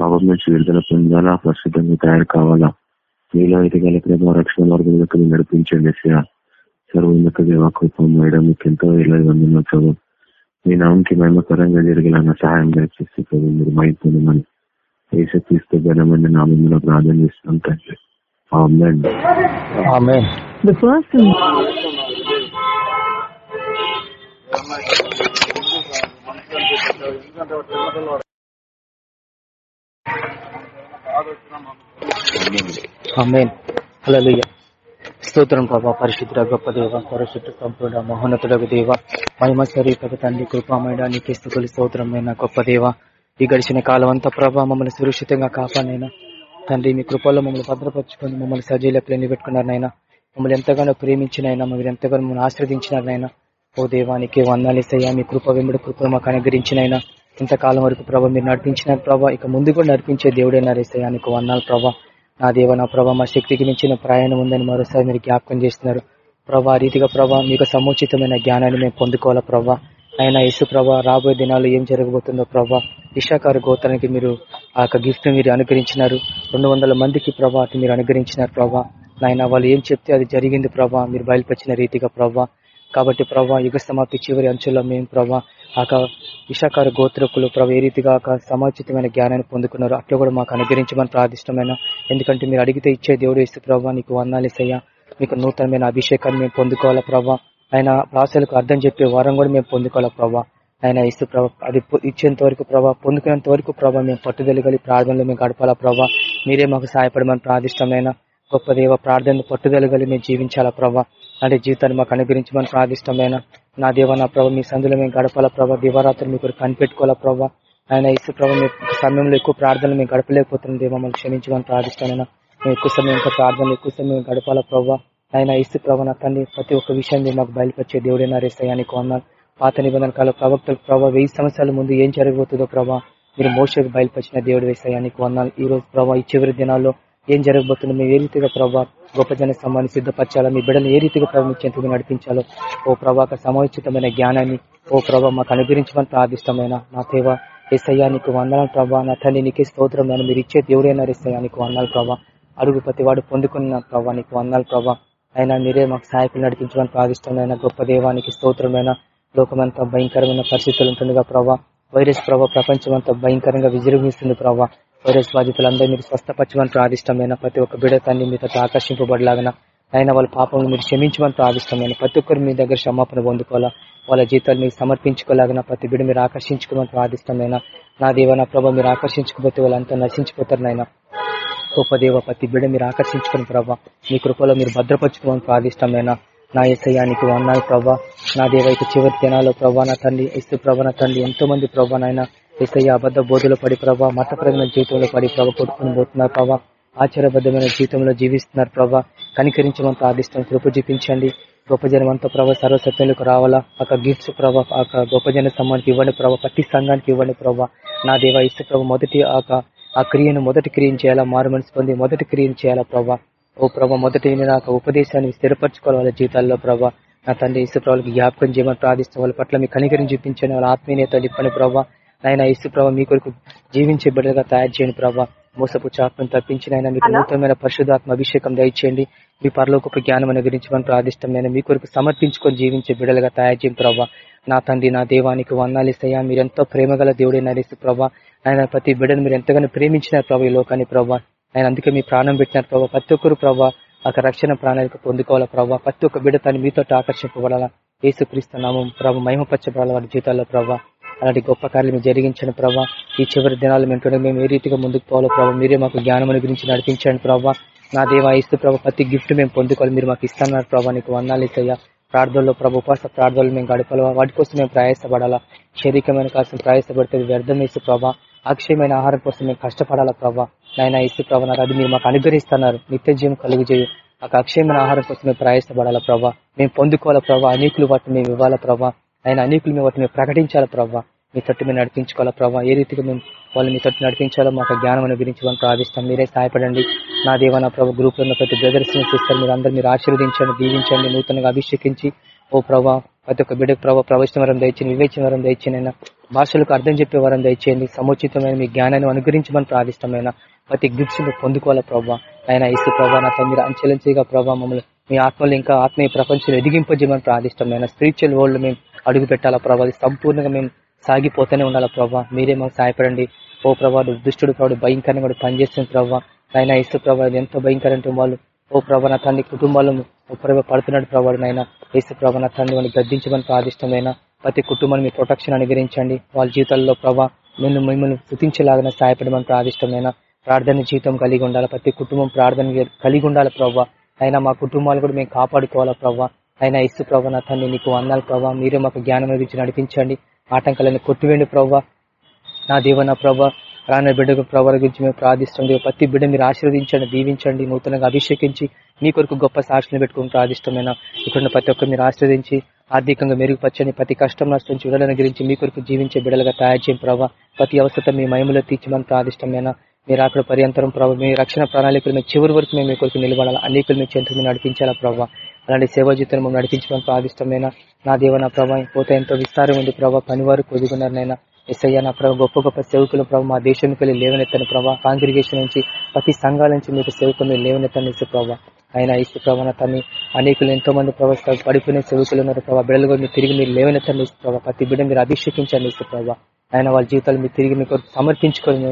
పాపం నుంచి విడుదల పొందాలా పరిశుద్ధంగా తయారు కావాలా. మీలో ఎదగల ప్రభావ రక్షణ మార్గంలోకి మీరు నడిపించండి ఏసయ్య. సర్వోన్నత దేవా కృపం మేడం మీకు ఎంతో వేలాది వందన ప్రభావ మీ నామకి మహిమకరంగా జరిగేలాగా సహాయం దయచేసి ప్రభు మీరు మైపోనమని ఏసక్రీస్తు ఘనమైన నామంలో ప్రార్థన చేస్తున్నాం తండ్రి. ఆమేన్. ఆమెన్. The స్తోత్రం ప్రభా పరిశుద్ధ గొప్ప దేవ పరిశుద్ధ సంపూర్ణ మహోన్నతుడకు దేవ మహిమ స్వరూపక తండ్రి కృపామైన నీకే స్థుతులు స్తోత్రమైన గొప్ప దేవ. ఈ గడిచిన కాలం అంతా ప్రభా మమ్మల్ని సురక్షితంగా కాపానైనా తండ్రి మీ కృపల్లో మమ్మల్ని భద్రపరుచుకొని మమ్మల్ని సజీలకు నిలబెట్టుకున్నారనైనా. మమ్మల్ని ఎంతగానో ప్రేమించినైనా మీరు ఎంతగానో మమ్మల్ని ఆశ్రదించినారనైనా. ఓ దేవానికి వందాలేసయ్యా మీ కృప వెంబడి కృప మాకు అనుగ్రహించినైనా. ఇంతకాలం వరకు ప్రభా మీరు నడిపించిన ప్రభా ఇక ముందు కూడా నడిపించే దేవుడైనా రేసయ్యా నీకు వందాలు ప్రభా. నా దేవ నా ప్రభా మా శక్తికి మించిన ప్రయాణం ఉందని మరోసారి మీరు జ్ఞాపకం చేస్తున్నారు. ప్రభా రీతిగా ప్రభా మీకు సముచితమైన జ్ఞానాన్ని మేము పొందుకోవాలా ప్రభా? ఆయన యేసు ప్రభా రాబోయే దినాలు ఏం జరగబోతుందో ప్రభా? ఇషాకారు గోత్రానికి మీరు ఆ యొక్క గిఫ్ట్ మీరు అనుగ్రహించినారు. రెండు వందల మందికి ప్రభా మీరు అనుగ్రహించినారు ప్రభా. నాయన వాళ్ళు ఏం చెప్తే అది జరిగింది ప్రభా? మీరు బయలుపరిచిన రీతిగా ప్రభా. కాబట్టి ప్రభా యుగ సమాప్తి చివరి అంచుల్లో మేము ప్రభా ఆక విషాకార గోత్రకులు ప్రభా ఏ రీతిగా ఒక సమాచితమైన జ్ఞానాన్ని పొందుకున్నారు అట్లా కూడా మాకు అనుగ్రహించమని ప్రార్థిష్టమైన. ఎందుకంటే మీరు అడిగితే ఇచ్చే దేవుడు ఇస్తే ప్రభా నీకు వందాలేసయ్యా మీకు నూతనమైన అభిషేకాన్ని మేము పొందుకోవాలా ప్రభా? ఆయన భాషలకు అర్థం చెప్పే వారం కూడా మేము పొందుకోవాలా ప్రభా? ఆయన ఇస్తు ప్రభా అది ఇచ్చేంత వరకు ప్రభా పొందుకునేంత వరకు ప్రభా మేము పట్టుదల కలిగి ప్రార్థనలో మేము గడపాలా ప్రభా? మీరే మాకు సహాయపడమని ప్రార్థిష్టమైన గొప్ప దేవ ప్రార్థన పట్టుదల కలిగి మేము జీవించాలా ప్రభా? అంటే జీవితాన్ని మాకు అనుగ్రహించమని ప్రార్థిష్టమైన నా దేవ నా ప్రభ మీ సందులో మేము గడపాల ప్రభా. దివారాత్రులు మీకు కనిపెట్టుకోవాలా ప్రభా. ఆయన ఇసు ప్రభా మీ సమయంలో ఎక్కువ ప్రార్థనలు మేము గడపలేకపోతున్నాం దేవ. మమ్మల్ని క్షమించమని ప్రార్థిస్తానైనా మేము ఎక్కువ సమయం ఇంకా ప్రార్థనలు ఎక్కువ సమయం గడపాల ప్రభావ ఆయన ఇసు ప్రభా నా తండ్రి ప్రతి ఒక్క విషయాన్ని మాకు బయలుపరిచే దేవుడైనా రేసయానికి అన్నారు పాత నిబంధన కాల ప్రవక్తలు ప్రభావ వెయ్యి సంవత్సరాల ముందు ఏం జరగబోతుందో ప్రభా మీరు మోసకు బయలుపరిచిన దేవుడు వేసాయానికి వందాలు ఈ రోజు ప్రభావ ఈ చివరి దినాల్లో ఏం జరగబోతుందో? మేము ఏ రీతిగా ప్రభా గొప్ప జన సమాన్ని సిద్ధపరచాలో? మీ బిడ్డలు ఏ రీతిగా ప్రవహించేందుకు నడిపించాలో? ఓ ప్రభాక సమయోచితమైన జ్ఞానాన్ని ఓ ప్రభా మాకు అనుగ్రహించమని ప్రార్థిష్టమైన నా దేవ ఎస్ఐయా నీకు వందనాలు ప్రభా. నా తల్లి నీకే స్తోత్రమైన మీరు ఇచ్చే దేవుడైనా ఎస్ఐయా నీకు వందనాలు ప్రభా. అడుగు ప్రతి వాడు పొందుకున్న ప్రభా నీకు వందనాలు ప్రభా. అయినా మీరే మాకు సహాయకులు నడిపించమని ప్రార్థిష్టమైన గొప్ప దేవానికి స్తోత్రమైన లోకమంతా భయంకరమైన పరిస్థితులు ఉంటుండగా ప్రభా. వైరస్ ప్రభావ ప్రపంచం అంతా భయంకరంగా విజృంభిస్తుంది ప్రభావ వైరస్ బాధితులందరూ మీరు స్వస్థపరచమని ప్రాదిష్టమైన ప్రతి ఒక్క బిడతాన్ని మీతో ఆకర్షింపబడలాగన. అయినా వాళ్ళ పాపం మీరు క్షమించమని ప్రాదిష్టమైన ప్రతి ఒక్కరు మీ దగ్గర క్షమాపణ పొందుకోవాలా? వాళ్ళ జీతాలు మీరు సమర్పించుకోలాగిన ప్రతి బిడ మీరు ఆకర్షించుకోమని ప్రాదిష్టమైన నా దేవ నా ప్రభావ మీరు ఆకర్షించకపోతే వాళ్ళంతా నశించిపోతారు నాయన. గొప్ప దేవ ప్రతి బిడ మీరు ఆకర్షించుకుని ప్రభావ మీ కృపలో మీరు భద్రపరచుకోమని ప్రాదిష్టమైన నా ఎస్ఐయానికి వందాలు ప్రభా. నా దేవైతే చివరి దినాల్లో ప్రభా నా తండ్రి ఇస్తు ప్రభా నా తండ్రి ఎంతో మంది ప్రభా నాయన. ఎస్ఐ అబద్ధ బోధలో పడి ప్రభా మతపరమైన జీవితంలో పడి ప్రభా కొట్టుకుని పోతున్నారు ప్రభా. ఆచారబద్ధమైన జీవితంలో జీవిస్తున్నారు ప్రభా. కనికరించమంతా ఆదిష్టం కృప చూపించండి. గొప్ప జనమంతా అంతా ప్రభావ సర్వసత్యంలోకి రావాలా? ఒక గిఫ్ట్స్ ప్రభావ ఒక గొప్ప జన సమ్మానికి ఇవ్వండి ప్రభావ ప్రతి సంఘానికి ఇవ్వండి ప్రభావ నా దేవ ఇస్తే ప్రభావ మొదటి ఆ క్రియను మొదటి క్రియను చేయాలా? మారు మనసు పొంది మొదటి క్రియను చేయాలా ప్రభా? ఓ ప్రభా మొదటి నాకు ఉపదేశాన్ని స్థిరపరచుకోవాలి జీవితాల్లో ప్రభా? నా తండ్రి ఇసు ప్రభావకి జ్ఞాపకం చేయమని ప్రార్థిస్తాం వాళ్ళ పట్ల మీ కనికరిని చూపించండి. వాళ్ళ ఆత్మీయత ఇప్పని ప్రభా. నాయన ఇసు ప్రభావ మీ కొరకు జీవించే బిడ్డగా తయారు చేయండి ప్రభా. మోసపు చాత్మను తప్పించిన ఆయన మీకు నూతనమైన పరిశుధాత్మ అభిషేకం దయచేయండి. మీ పరలోకపు జ్ఞానం అనుగ్రహించమని ప్రార్థిస్తాం నేను మీ కొరకు సమర్పించుకొని జీవించే బిడ్డలుగా తయారు చేయండి ప్రభా. నా తండ్రి నా దేవానికి వందాలిస్తాయా మీరెంతో ప్రేమగల దేవుడే నరేసి ప్రభా ఆయన ప్రతి బిడ్డను మీరు ఎంతగానో ప్రేమించినారు ప్రభా ఈ లోకాన్ని ప్రభా. ఆయన అందుకే మీ ప్రాణం పెట్టినారు ప్రభా. ప్రతి ఒక్కరు ప్రభా ఒక రక్షణ ప్రాణాలకు పొందుకోవాలా ప్రభా. ప్రతి ఒక్క బిడ్డ తను మీతో ఆకర్షింపబడాలా. ఏసుక్రీస్తు నామం ప్రభా మహిమపరచబడాల వారి జీవితాల్లో ప్రభా. అలాంటి గొప్ప కార్యాలు మీరు జరిగించండి ప్రభా. ఈ చివరి దినాలు మేము మేము ఏ రీతిగా ముందుకు పోవాలో ప్రభావ మీరే మాకు జ్ఞానం గురించి నడిపించండి ప్రభా. నా దేవా ఇస్తూ ప్రభావ ప్రతి గిఫ్ట్ మేము పొందుకోవాలి మీరు మాకు ఇస్తున్నారు ప్రభావ నీకు వందాలు ఇస్తాయా ప్రార్థనలో ప్రభు ఉపాస ప్రార్థనలు మేము గడపాలా వాటి కోసం మేము ప్రయాసపడాలా. శారీరకమైన కోసం ప్రయాసపడితే వ్యర్థం ఇస్తూ ప్రభా. అక్షయమైన ఆహారం కోసం మేము కష్టపడాలా ప్రభా. నాయన ఇస్తూ ప్రభావ అది మీరు మాకు అనుగ్రహిస్తున్నారు. నిత్య జీవం కలుగు చేయి. ఆ అక్షయమైన ఆహారం కోసం మేము ప్రయాసపడాలా ప్రభా. మేము పొందుకోవాలా ప్రభావ అనేకులు వాటిని మేము ఇవ్వాలా ప్రభా. ఆయన అనేకులు మేము వాటిని ప్రకటించాలా ప్రభావ మీ తట్టు మేము నడిపించుకోవాలా ప్రభావ ఏ రీతిగా మేము వాళ్ళు మీ తట్టు నడిపించాలో మాకు జ్ఞానం అనుగ్రహించమని ప్రార్థిస్తాం. మీరే సహాయపడండి. నా దేవ నా ప్రభు గ్రూప్లో ఉన్న ప్రతి బ్రదర్స్ చూస్తారు మీరు అందరూ మీరు ఆశీర్వదించండి దీవించండి నూతనంగా అభిషేకించి ఓ ప్రభా ప్రతి ఒక్క బిడ్డకు ప్రభావ ప్రవచన వరం దయచేయండి వివేచన వరం దయచేనైనా భాషలకు అర్థం చెప్పే వరం దయచేయండి సముచితమైన మీ జ్ఞానాన్ని అనుగ్రహించమని ప్రార్థిష్టమైన ప్రతి గిఫ్ట్స్ పొందుకోవాలా ప్రభావ ఆయన ఇసు ప్రభా నా తమ్మిర అంచెలంచిగా ప్రభావ మమ్మల్ని మీ ఆత్మలు ఇంకా ఆత్మీయ ప్రపంచంలో ఎదిగింపజేయమని ప్రార్థిష్టమైన స్పిరిచువల్ వరల్డ్ మేము అడుగు పెట్టాలా ప్రభావ సంపూర్ణంగా మేము సాగిపోతూనే ఉండాలి ప్రభావ మీరే మాకు సహాయపడండి. ఓ ప్రభా దుష్టుడు ప్రభావ భయంకరంగా కూడా పనిచేస్తుంది ప్రభావ ఆయన ఇసు ప్రభావ ఎంతో భయంకరంటే వాళ్ళు. ఓ ప్రభా నా తండ్రి కుటుంబాలను ప్రభావ పడుతున్నాడు ప్రభావ నాయన. ఇసు ప్రభా నా తండ్రి వాళ్ళు గద్దించమని ప్రాదిష్టమైన ప్రతి కుటుంబాన్ని మీ ప్రొటెక్షన్ అనుగ్రహించండి. వాళ్ళ జీవితాల్లో ప్రభావ మేము మిమ్మల్ని శృతించేలాగా సహాయపడమని ప్రాదిష్టమైన ప్రార్థన జీవితం కలిగి ఉండాలి? ప్రతి కుటుంబం ప్రార్థన కలిగి ఉండాలి ప్రభావ అయినా మా కుటుంబాలు కూడా మేము కాపాడుకోవాలా ప్రభావ అయినా ఇసు ప్రభా నా తండ్రి నీకు అన్నాలు ప్రభావ మీరే మాకు జ్ఞానం గురించి నడిపించండి. ఆటంకాలను కొట్టివేండి ప్రభావ నా దేవ నా ప్రభా రాన బిడ్డకు ప్రభావ గురించి మేము ప్రార్థిస్తుంది ప్రతి బిడ్డ మీరు ఆశీర్వదించండి దీవించండి నూతనంగా అభిషేకించి మీ కొరకు గొప్ప సాక్షులు పెట్టుకుని ప్రార్థిష్టమైన ఇక్కడున్న ప్రతి ఒక్కరు మీరు ఆశీర్వదించి ఆర్థికంగా మెరుగుపరచని ప్రతి కష్టం నష్టం చూడాలని గురించి మీ కొరకు జీవించే బిడ్డలుగా తయారు చేయండి ప్రభావ ప్రతి అవసరం మీ మహిమలో తీర్చమని ప్రార్థిష్టమైన మీరు అక్కడ పర్యంతరం ప్రభావ మీ రక్షణ ప్రణాళికలు మేము చివరి వరకు మేము మీ కొరకు నిలబడాలి. అనేకులు మీ చెంతకు నడిపించాలా ప్రభావ అలాంటి సేవా జీవితం మేము నడిపించడం ప్రాదిష్టమైన. నా దేవ నా ప్రభావ పోతే ఎంతో విస్తారం ఉంది ప్రభావ పని వారు కొద్దిగున్నారు ఎస్ఐ నా ప్రభావ గొప్ప గొప్ప సేవకులు ప్రభావ మా దేశానికి వెళ్ళి లేవనెత్తని ప్రభావ కాంగ్రిగేషన్ నుంచి ప్రతి సంఘాల నుంచి మీకు సేవకులు లేవనెత్తని ఇసు ప్రభావ ఆయన ఇసు ప్రభావ తన్ని అనేకులు ఎంతో మంది ప్రభావ పడిపోయిన సేవకులు ఉన్నారు ప్రభావ బిడ్డలు కూడా మీరు తిరిగి మీరు లేవనెత్తని ఇసు ప్రభావ ప్రతి బిడ్డ మీరు అభిషేకించండి ఇసు ప్రభావ ఆయన వాళ్ళ జీవితాలు మీరు తిరిగి మీకు సమర్పించుకొని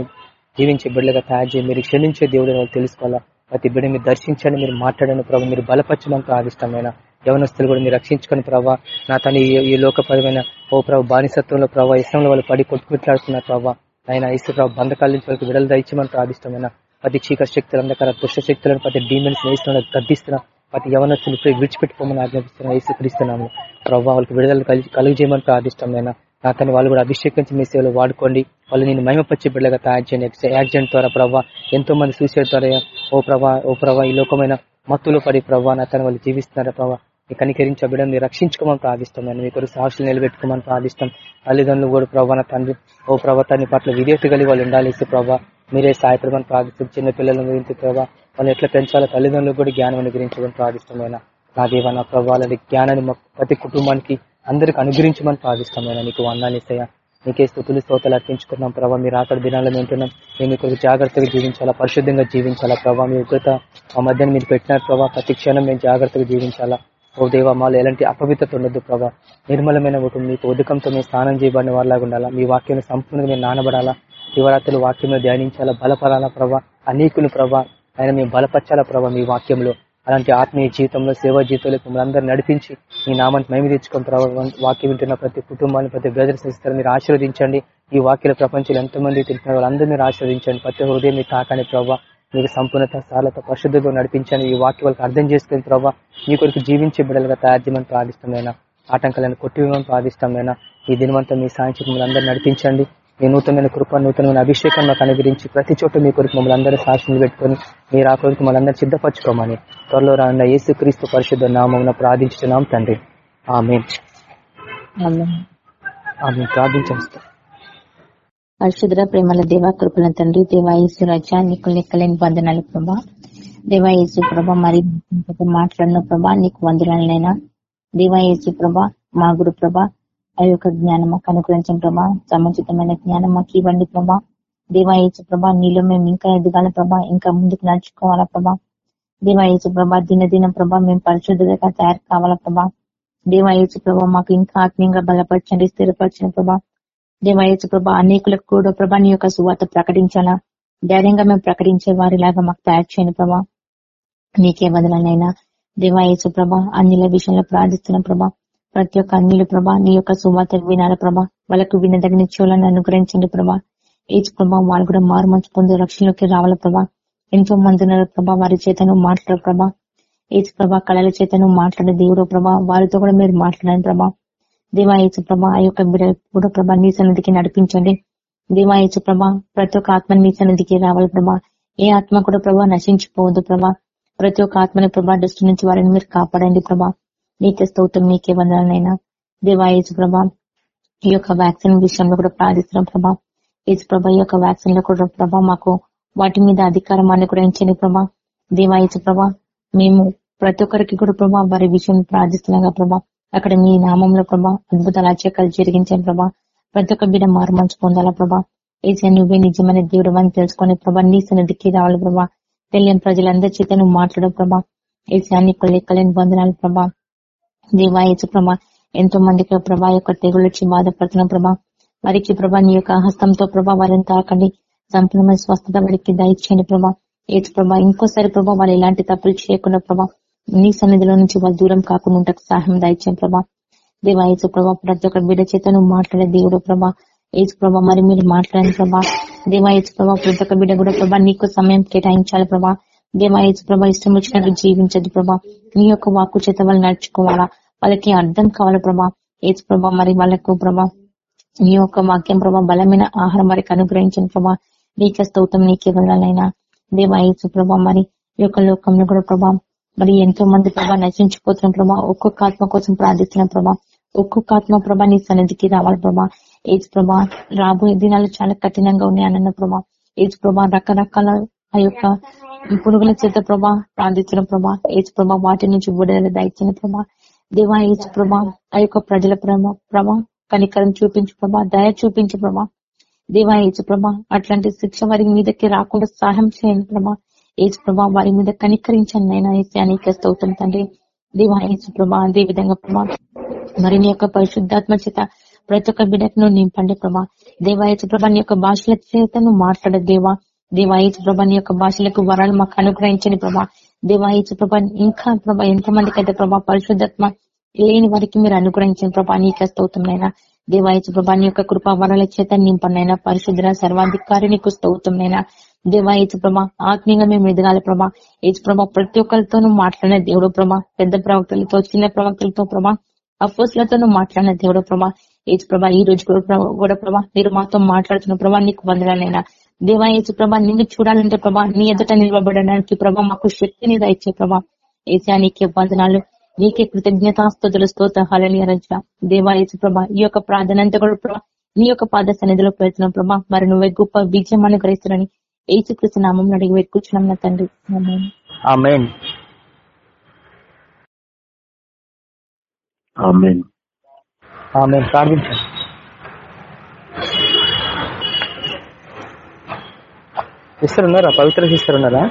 జీవించే బిడ్డలుగా తయారు చేయి. మీరు క్షమించే దేవుడు వాళ్ళు తెలుసుకోవాలా? ప్రతి బిడ్డ మీరు దర్శించండి మీరు మాట్లాడండి ప్రభావ మీరు బలపరచడం ప్రాదిష్టమైన యవనస్తులు కూడా మీరు రక్షించుకొని ప్రభావ నా తన ఈ లోకపరమైన ఓ ప్రభావ బానిసత్వంలో ప్రభావ ఇష్టంలో వాళ్ళు పడి కొట్టుకుట్లాడుతున్నారు ప్రభావ ఆయన ఇసు ప్రభావ బంధకాల నుంచి వాళ్ళకి విడుదల దయచేమని ప్రాదిష్టమైన ప్రతి చీకటి శక్తులు అంధకార దుష్ట శక్తులను ప్రతి డీమెన్స్ వేస్తున్న గర్దిస్తున్నా ప్రతి యవనస్తులు విడిచిపెట్టుకోమని ఆజ్ఞాపిస్తున్నా ఇసుక్రీస్తున్నాము ప్రభావ వాళ్ళకి విడుదల కలుగు చేయమని ప్రాదిష్టమైన నా వాళ్ళు కూడా అభిషేకించి మీ సేవలు వాడుకోండి. వాళ్ళు నేను మహిమపచ్చి బిడ్డగా తయారు చేయండి. యాక్సిడెంట్ ద్వారా ప్రభావ ఎంతో మంది సూసైడ్ ద్వారా ఓ ప్రభా ఓ ప్రభా ఈ లోకమైన మత్తులో పడి ప్రభావ నా తన వాళ్ళు జీవిస్తున్నారు ప్రభావ మీ కనికరించే బిడ్డని రక్షించుకోమని ప్రార్థిస్తాం మీ కొరకు సాక్షులు నిలబెట్టుకోమని ప్రార్థిస్తాం తల్లిదండ్రులు కూడా ప్రభావ తండ్రి. ఓ ప్రభావాన్ని పట్ల విధేయత కలిగి వాళ్ళు ఉండాలి ప్రభావ మీరే సాయపడమని ప్రార్థిస్తాం చిన్న పిల్లల గురించి ప్రభావ వాళ్ళు ఎట్లా పెంచాలో తల్లిదండ్రులు కూడా జ్ఞానం అనుగ్రహించమని ప్రార్థిస్తాం నా దేవ నా ప్రభావాలని జ్ఞానాన్ని ప్రతి కుటుంబానికి అందరికి అనుగ్రహించమని ప్రార్థిస్తామైనా నీకు వందాలిస్తాయా నీకే స్థుతులు స్తోతలు అర్పించుకున్నాం ప్రభావ మీరు ఆకలి దినాల్లో వింటున్నాం మేము ఇక్కడ జాగ్రత్తగా జీవించాలా? పరిశుద్ధంగా జీవించాలా? ప్రభావ మీ ఉగ్రత మా మధ్యన మీరు పెట్టినారు ప్రభావ ప్రతి క్షణం మేము జాగ్రత్తగా జీవించాలా? ఓ దేవ మాలో ఎలాంటి అపవిత్రత ఉండదు ప్రభావ నిర్మలమైన ఒక మీకు ఉదకంతో మేము స్నానం చేయబడిన వారిలాగా ఉండాలా? మీ వాక్యం సంపూర్ణంగా మేము నానబడాలా? శివరాత్రులు వాక్యంలో ధ్యానించాలా? బలపడాలా ప్రభా? అనేకులు ప్రభా ఆయన మేము బలపరచాలా ప్రభా మీ వాక్యంలో? అలాంటి ఆత్మీయ జీవితంలో సేవా జీవితంలో మిమ్మల్ని అందరూ నడిపించి మీ నామాన్ని మేము తెచ్చుకున్న ప్రభావ వాక్యం వింటున్న ప్రతి కుటుంబాన్ని ప్రతి బ్రదర్స్ ఇస్తారు మీరు ఆశీర్వదించండి. ఈ వాక్యాల ప్రపంచంలో ఎంతమంది తెలిసిన వాళ్ళందరూ మీరు ఆశీర్వదించండి. ప్రతి హృదయం మీరు తాకని ప్రభావ. మీకు సంపూర్ణత సారలత పరిశుద్ధతో నడిపించండి. ఈ వాక్య వాళ్ళకి అర్థం చేసుకుని ప్రభావ మీ కొరకు జీవించే బిడ్డలుగా తయారు చేయమని ప్రార్థిష్టమైన ఆటంకాలను కొట్టివేమని ప్రార్థిష్టమైన ఈ దినవంతా మీ సాయంత్రం మమ్మల్ని అందరూ నడిపించండి. మీ నూతనమైన కృప నూతనమైన అభిషేకం మాకు అనుగ్రహించి ప్రతి చోట మీ కొరకు మమ్మల్ని అందరూ సాక్షులు పెట్టుకొని మీరు ఆ కొరకు మమ్మల్ని అందరూ సిద్ధపరచుకోమని త్వరలో రాన్న యేసు క్రీస్తు పరిశుద్ధ నామం ప్రార్థించుతున్నాం తండ్రి. ఆమె ప్రార్థించండి పరిశుద్ర ప్రేమల దేవా కృపల తండ్రి దేవాయేసు రజ నీకు లెక్కలేని వందనాలు ప్రభా. దేవాయేసు ప్రభ మరి మాట్లాడిన ప్రభా నీకు వందనాలనైనా. దేవాయేసు ప్రభ మా గురు ప్రభ ఆ యొక్క జ్ఞానం మాకు అనుగ్రహించిన ప్రభా సముచితమైన జ్ఞానం మాకు ఇవ్వండి ప్రభా దేవాయచు ప్రభా నీలో మేము ఇంకా ఎదగాల ప్రభా ఇంకా ముందుకు నడుచుకోవాలా ప్రభా. దేవాయచు ప్రభా దినదిన ప్రభా మేము పరిశుద్ధంగా తయారు కావాలా ప్రభా. దేవాయచు ప్రభా మాకు ఇంకా ఆత్మీయంగా బలపరచండి స్థిరపరచండి ప్రభా. దేవాయచు ప్రభా అనేకులకు కూడా ప్రభా నీ యొక్క సువాత ప్రకటించాలా. ధైర్యంగా మేము ప్రకటించే వారిలాగా మాకు తయారు చేయని ప్రభా. నీకే వదలనైనా దేవాయచు ప్రభా అన్నిల విషయంలో ప్రార్థిస్తున్న ప్రభా. ప్రతి ఒక్క అన్యులు ప్రభా నీ యొక్క సువార్త వినాల ప్రభా. వాళ్ళకు వినదగిన చెవులను అనుగ్రహించండి ప్రభా. ఏజ్ ప్రభా వాళ్ళు కూడా మారు మంచి పొందే రక్షణలోకి రావాల ప్రభా. ఎంతో మంది ఉన్నారు ప్రభా వారి చేతను మాట్లాడు ప్రభా. ఏజ్ ప్రభా కళల చేతను మాట్లాడే దేవుడు ప్రభా. వారితో కూడా మీరు మాట్లాడండి ప్రభా. దేవాయచు ప్రభా ఆ యొక్క కూడా ప్రభా నీ సన్నిధికి నడిపించండి. దేవాయచు ప్రభా ప్రతి ఒక్క ఆత్మ నీ సన్నిధికి రావాలి ప్రభా. ఏ ఆత్మ కూడా ప్రభా నశించిపోవద్దు ప్రభా. ప్రతి ఒక్క ఆత్మని ప్రభా దృష్టి నుంచి వారిని మీరు కాపాడండి ప్రభా. నీకే స్తోత్రం నీకే వందనాలైనా దేవాయచు ప్రభా ఈ యొక్క వ్యాక్సిన్ విషయంలో కూడా ప్రార్థిస్తున్నాం ప్రభా. ఏజు ప్రభా ఈ యొక్క వ్యాక్సిన్లో కూడా ప్రభా మాకు వాటి మీద అధికారం అని అనుగ్రహించండి ప్రభా. దేవాయచు ప్రభా మేము ప్రతి ఒక్కరికి కూడా ప్రభా వారి విషయం ప్రార్థిస్తున్నాగా ప్రభా. అక్కడ మీ నామంలో ప్రభా అద్భుతాలు ఆశ్చర్యాలు జరిగించాను ప్రభా. ప్రతి ఒక్క బిడ్డ మారు మంచి పొందాలా ప్రభా. ఏసీ నువ్వే నిజమైన దేవుడు అని తెలుసుకుని ప్రభా నీ సన్నిధికి రావాలి ప్రభా. తెలియని ప్రజలందరి చేత నువ్వు మాట్లాడవు ప్రభా. ఏసీ అన్ని లెక్కలేని బంధనాలు ప్రభా. దేవాయచు ప్రభా ఎంతో మందికి ప్రభా యొక్క తెగులు వచ్చి బాధపడుతున్న ప్రభా. వారికి ప్రభా నీ యొక్క హస్తంతో ప్రభా వారిని తాకండి సంపూర్ణమైన స్వస్థత వారికి దయచేయండి ప్రభా. ఏచు ప్రభా ఇంకోసారి ప్రభా వాళ్ళు ఎలాంటి తప్పులు చేయకుండా ప్రభా నీ సన్నిధిలో నుంచి వాళ్ళు దూరం కాకుండా ఉంటకు సహాయం దయచేయండి ప్రభా. దేవాయచు ప్రభా ప్రతి ఒక్క బిడ్డ చేతను మాట్లాడే దేవుడు ప్రభా. ఏచు ప్రభా మరి మీరు మాట్లాడండి ప్రభా. దేవాయచు ప్రభా ప్రతి ఒక్క బిడ్డ కూడా ప్రభా నీకు సమయం కేటాయించాలి ప్రభా. దేవా ప్రభా ఇష్టం వచ్చినట్టు జీవించదు ప్రభా. నీ యొక్క వాక్కు చేత వాళ్ళు నడుచుకోవాలా? వాళ్ళకి అర్థం కావాలి ప్రభా? ఏసు ప్రభా మరి వాళ్ళకు ప్రభా నీ యొక్క వాక్యం ప్రభా బలమైన ఆహారం వారికి అనుగ్రహించిన ప్రభా. నీకే స్తోత్రం నీకే వెళ్ళాలైనా దేవా ఏసు ప్రభా మరి ఈ యొక్క లోకంలో కూడా ప్రభా మరి ఎంతో మంది ప్రభా నశించిపోతున్న ప్రభా. ఒక్కొక్క ఆత్మ కోసం ప్రార్థిస్తున్న ప్రభా. ఒక్కొక్క ఆత్మ ప్రభా నీ సన్నిధికి రావాలి ప్రభా. ఏజ్ ప్రభా రాబోయే దినాలు చాలా కఠినంగా ఉన్నాయి అన్న ప్రభా. ఏజ్ ప్రభా రకరకాల ఆ యొక్క పురుగుల చేత ప్రభా ప్రార్థిస్తున్న ప్రభా ఏజ్ ప్రభా వాటి నుంచి బుడల దయచిన ప్రభా. దేవా ఏచు ప్రభా ఆ యొక్క ప్రజల ప్రభా ప్రభా కనికరం చూపించు ప్రభా దయ చూపించు ప్రభా. దేవా ఏచు ప్రభా అట్లాంటి శిక్ష వారి మీదకి రాకుండా సహాయం చేయండి ప్రభా. ఏచు ప్రభా వారి మీద కనికరించండి నైనా ఏసీ అనేక స్తోత్రం తండ్రి. దేవా ఏచు ప్రభా అదే విధంగా ప్రభా మరి నీ యొక్క పరిశుద్ధాత్మ చేత ప్రతి ఒక్క బిడ్డకు నింపండి ప్రభా. దేవాయచు ప్రభా నీ యొక్క భాషల చేత నువ్వు మాట్లాడే దేవా. దేవాయచు ప్రభా నీ యొక్క భాషలకు వరాలు మాకు అనుగ్రహించండి ప్రభా. దేవాయచు ప్రభా ఇంకా ప్రభా ఎంతమందికి అయితే ప్రభా పరిశుద్ధత్మ లేని వారికి మీరు అనుగ్రహించిన ప్రభా నీకే స్తోత్రంనైనా దేవాయచు ప్రభా నీ యొక్క కృపా వరాల చేత నింపనైనా. పరిశుద్ధ సర్వాధికారి నీకు స్తోత్రంనైనా దేవా ప్రభా ఆత్మీయంగా మేము ఎదగాలి ప్రభా. ఏచు ప్రభా ప్రతి ఒక్కరితోనూ మాట్లాడిన దేవుడు ప్రభా. పెద్ద ప్రవక్తలతో చిన్న ప్రవక్తలతో ప్రభా. అఫోస్లతోనూ మాట్లాడిన దేవుడు ప్రభా. ఏచు ప్రభా ఈ రోజు కూడా ప్రభా మీరు మాతో మాట్లాడుతున్న ప్రభా నీకు వందలనైనా దేవా ఏచు ప్రభా నిన్ను చూడాలంటే ప్రభా నీ ఎదుట నిలబడడానికి ప్రభా మాకు శక్తిని దయచే ప్రభా. ఏసా నీకే వందనాలు నీకే కృతజ్ఞతాస్తుతులు స్తోత్రాలని రచన దేవా ఏచు ప్రభా ఈ యొక్క ప్రార్థన అంతా కూడా ప్రభా నీ యొక్క పాద సన్నిధిలో పెడుతున్నాం ప్రభా. మరి నువ్వే గొప్ప విజయం అనుగ్రహిస్తున్నాని ఏసుకృష్ణ నామం అడిగి పెట్టుకుంటున్నాం నా తండ్రి. ఆమెన్. ఆమెన్. ఆమెన్. ప్రార్థించండి. సిస్టర్ ఉన్నారా? పవిత్ర సిస్టర్ ఉన్నారా?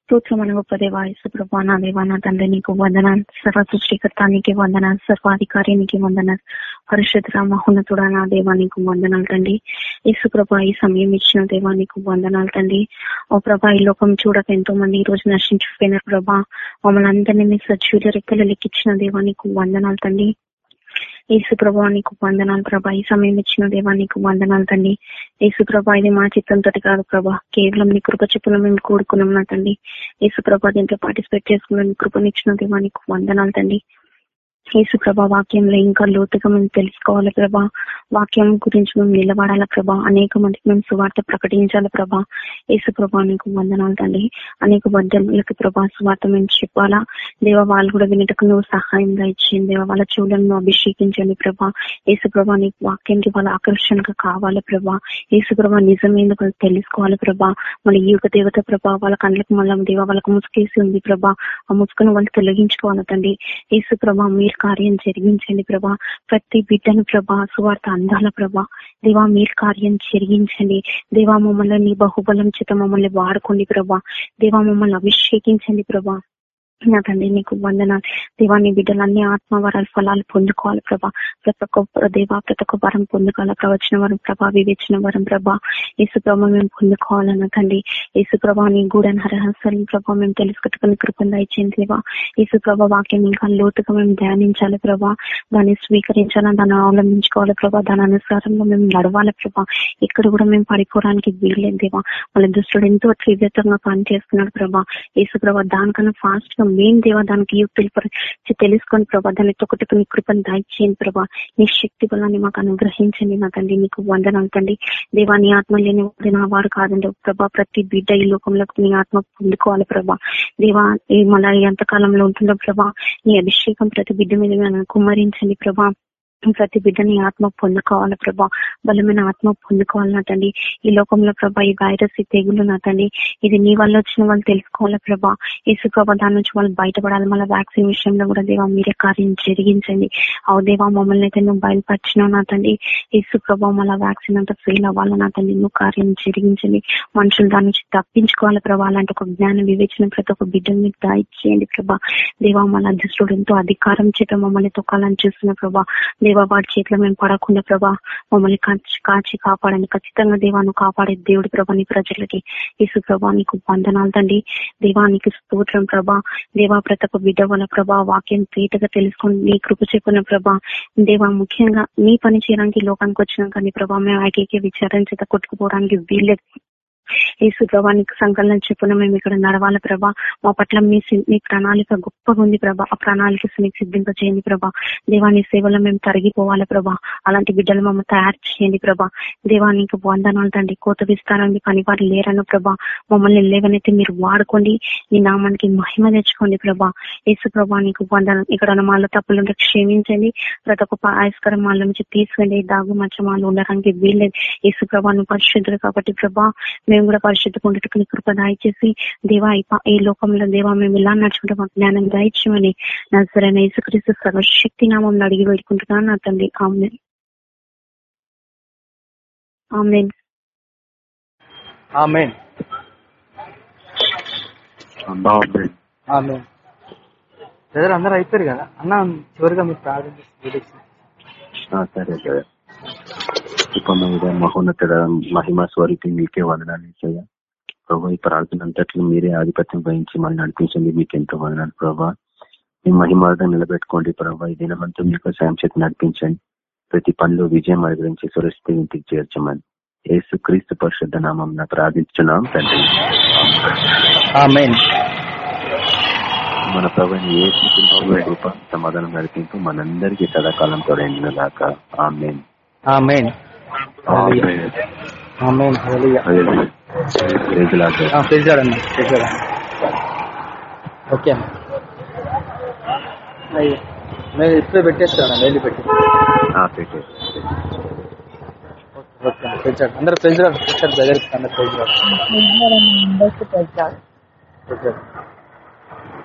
స్తోత్రమైన గొప్ప దేవా ప్రభా నా దేవా నా తండ్రి నీకు వందనాలు. సర్వ సృష్టికర్త నీకు వందనాలు సర్వాధికారి నీకు వందనాలు. పరిశుద్ధ మహోన్నతుడా నా దేవా నీకు వందనాలు తండ్రి. యేసు ప్రభా ఈ సమయం ఇచ్చిన దేవా నీకు వందనాలు తండ్రి. ఓ ప్రభా ఈ లోకం చూడక ఎంతో మంది ఈ రోజు నశించిపోయినారు ప్రభా. మమ్మల్ని అందరినీ సజీవుల రెక్కలు లెక్కించిన దేవా నీకు వందనాలు తండ్రి. యేసు ప్రభా నీకు వందనాలు ప్రభా. ఈ సమయం ఇచ్చిన దేవా నీకు వందనాలు తండ్రి. యేసు ప్రభా ఇది మా చిత్తంతో కాదు ప్రభా. కేవలం నీ కృప చెప్పున మేము కూడుకున్నాం నా తండ్రి. యేసు ప్రభా దీంట్లో పార్టిసిపేట్ చేసుకున్న కృపనిచ్చిన దేవా నీకు వందనాలు తండీ యేసు ప్రభా వాక్యంలో ఇంకా లోతుగా మేము తెలుసుకోవాలి ప్రభా. వాక్యం గురించి మేము నిలబడాల ప్రభా. అనేక మందికి మేము సువార్త ప్రకటించాలి ప్రభా. యేసు ప్రభా నీకు వందనాలు తండ్రి. అనేక వర్ధములకి ప్రభా సువార్త మేము చెప్పాలా. దేవ వాళ్ళు కూడా వినటకు నువ్వు సహాయం ఇచ్చింది దేవ వాళ్ళ చూడలను అభిషేకించండి ప్రభా. యేసు ప్రభా నీకు వాక్యానికి వాళ్ళ ఆకర్షణగా కావాలి ప్రభా. యేసు ప్రభా నిజమైన వాళ్ళు తెలుసుకోవాలి ప్రభా. మళ్ళీ ఈ యొక్క దేవత ప్రభా వాళ్ళ కండ్లకు మళ్ళీ దేవ వాళ్ళకు ముసుకేసి ఉంది ప్రభా. ఆ ముసుకును వాళ్ళు తొలగించుకోవాలి తండ్రి. యేసు ప్రభా మీరు కార్యం జరిగించండి ప్రభా. ప్రతి బిడ్డను ప్రభా సువార్త అందాల ప్రభా. దేవా మీరు కార్యం జరిగించండి. దేవా మమ్మల్ని బహుబలం చేత మమ్మల్ని వాడుకోండి ప్రభా. దేవా మమ్మల్ని అభిషేకించండి ప్రభా. నా తండ్రి నీకు వందన దేవాన్ని బిడ్డలు అన్ని ఆత్మవరాల ఫలాలు పొందుకోవాలి ప్రభా. ప్రతి ఒక్క దేవా ప్రతి ఒక్క వరం పొందుకోవాలి. ప్రవచన వరం ప్రభా వివేచన వరం ప్రభా. యేసుప్రభ మేము పొందుకోవాలన్న తండ్రి. యేసుప్రభ నీ గూడని హరహసాలను ప్రభా మేము తెలుసుకట్టుకుని కృపంగా ఇచ్చింది దేవా. యేసుప్రభ వాక్యం ఇంకా లోతుగా మేము ధ్యానించాలి ప్రభా. దాన్ని స్వీకరించాలని దాన్ని అవలంబించుకోవాలి ప్రభా. దాని అనుసారంలో మేము నడవాలి ప్రభా. ఇక్కడ కూడా మేము పడిపోవడానికి వీల్లేదు దేవా. వాళ్ళ దుస్తుడు ఎంతో తీవ్రతంగా పనిచేస్తున్నాడు ప్రభా. యేసుప్రభ దానికన్నా ఫాస్ట్గా మేము దేవా దానికి యుక్తులు పరిచి తెలుసుకొని ప్రభా దాన్ని తొక్కటికి నీ కృపను దాయిచేయండి ప్రభా. నీ శక్తి బలాన్ని మాకు అనుగ్రహించండి నా తండ్రి నీకు వందనాలు తండ్రి. దేవా నీ ఆత్మ లేని నా వారు కాదండి. ప్రభా ప్రతి బిడ్డ ఈ లోకంలో నీ ఆత్మ పొందుకోవాలి ప్రభా. దేవా ఈ మళ్ళీ ఎంతకాలంలో ఉంటుందో ప్రభా నీ అభిషేకం ప్రతి బిడ్డ మీద కుమ్మరించండి ప్రభా. ప్రతి బిడ్డని ఆత్మ పొందుకోవాలి ప్రభా. బలమైన ఆత్మ పొందుకోవాలి నా ఈ లోకంలో ప్రభా ఈ వైరస్ ఈ తెగులు నాటండి ఇది నీ వల్ల వచ్చిన వాళ్ళు తెలుసుకోవాలి ప్రభా. యేసు ప్రభా దాని నుంచి వాళ్ళు బయటపడాలి. మళ్ళీ వ్యాక్సిన్ విషయంలో కూడా దేవా మీరే కార్యం జరిగించండి. అవు దేవా మమ్మల్ని అయితే నువ్వు బయలుపరిచినావు నాటండి తండ్రి ప్రభా మళ్ళీ వ్యాక్సిన్ అంతా ఫెయిల్ అవ్వాలి నా నువ్వు కార్యం జరిగించండి. మనుషులు దాని నుంచి తప్పించుకోవాలి ప్రభా. అలాంటి ఒక జ్ఞాన వివేచన ప్రతి ఒక్క బిడ్డని మీకు దాయిచ్చేయండి ప్రభా. దేవా మళ్ళీ అదృష్టుడు ఎంతో అధికారం చేత మమ్మల్ని తొక్కాలని చూస్తున్న ప్రభా. దేవా వాడి చేతిలో మేము పడకుండా ప్రభా మమ్మల్ని కాచి కాపాడండి. ఖచ్చితంగా దేవాను కాపాడే దేవుడు ప్రభా నీ ప్రజలకి. యేసు ప్రభా నీకు వందనాలు తండ్రి. దేవానికి స్తోత్రం ప్రభా. దేవా ప్రతప బిడ్డ వల్ల ప్రభా వాక్యం తేటగా తెలుసుకొని నీ కృప చెప్పిన ప్రభా. దేవా ముఖ్యంగా నీ పని చేయడానికి లోకానికి వచ్చినాక నీ ప్రభా మేము ఐకేకే విచారణ చేత కొట్టుకుపోవడానికి వీల్లేదు. యేసు ప్రభా నీకు సంకలనం చెప్పున మేము ఇక్కడ నడవాలి ప్రభా. మా పట్ల మీ మీ ప్రణాళిక గొప్పగా ఉంది ప్రభా. ఆ ప్రణాళిక మీకు సిద్ధింప చేయండి ప్రభా. దేవాని సేవలో మేము తరిగిపోవాలి ప్రభా. అలాంటి బిడ్డలు మమ్మల్ని తయారు చేయండి ప్రభా. దేవానికి వందనాలు తండ్రి. కోత విస్తారాన్ని పని వారు లేరను ప్రభా. మమ్మల్ని లేవనైతే మీరు వాడుకోండి. మీ నామానికి మహిమ తెచ్చుకోండి ప్రభా. యేసు ప్రభా నీకు వందనం ఇక్కడ ఉన్న మాలో తప్పులుంటే క్షమించండి. ప్రతి ఒక్క ఆయస్కరం మాల నుంచి తీసుకెళ్ళి దాగు మచ్చ మాలు ఉండడానికి వీల్లేదు. యేసు ప్రభా నువ్వు పరిశుద్ధుడు కాబట్టి ప్రభా మేము కూడా పరిశుద్ధ ఉండటకు నీ కృప దయచేసి దేవా ఈ లోకంలో దేవా మేము ఇలా నడుచుకుంటే మాకు జ్ఞానం దయచేయమని నా సరైన యేసుక్రీస్తు సర్వశక్తి నామం అడిగి పెట్టుకుంటున్నాను నా తండ్రి. ఆమె ఆమె ఆమెన్. బాగుంది ఆమెన్. బ్రదర్ అందరూ అయిపోయారు కదా? అన్న చివరిగా మీరు ఆ, సరే. ఉపమేద మహోన్నత మహిమ స్వరూపి మీకే వదనాలు ఇచ్చాయా ప్రభా ఈ ప్రార్థన అంతట్లో మీరే ఆధిపత్యం వహించి మనం నడిపించండి. మీకు ఎంతో వదనాలు ప్రభా. మీ మహిమార్థం నిలబెట్టుకోండి ప్రభా. ఈ దినమంతా మీకు సాయం చేతి నడిపించండి. ప్రతి పనిలో విజయం అనుగ్రహించి సురక్షిత ఇంటికి చేర్చమని యేసు క్రీస్తు పరిశుద్ధ నామం ప్రార్థించున్నాం తండ్రి. మన ప్రభుని ఏ రూప సమాధానం నడిపింపు మనందరికీ సదాకాలం ఆమె ఆమెన్. ఆమెన్. ఓకే అయ్యో నేను ఇప్పుడే పెట్టేస్తాను వెళ్ళి పెట్టి. పెట్టే. ఓకే చూడండి అందరూ దగ్గరికి అందరూ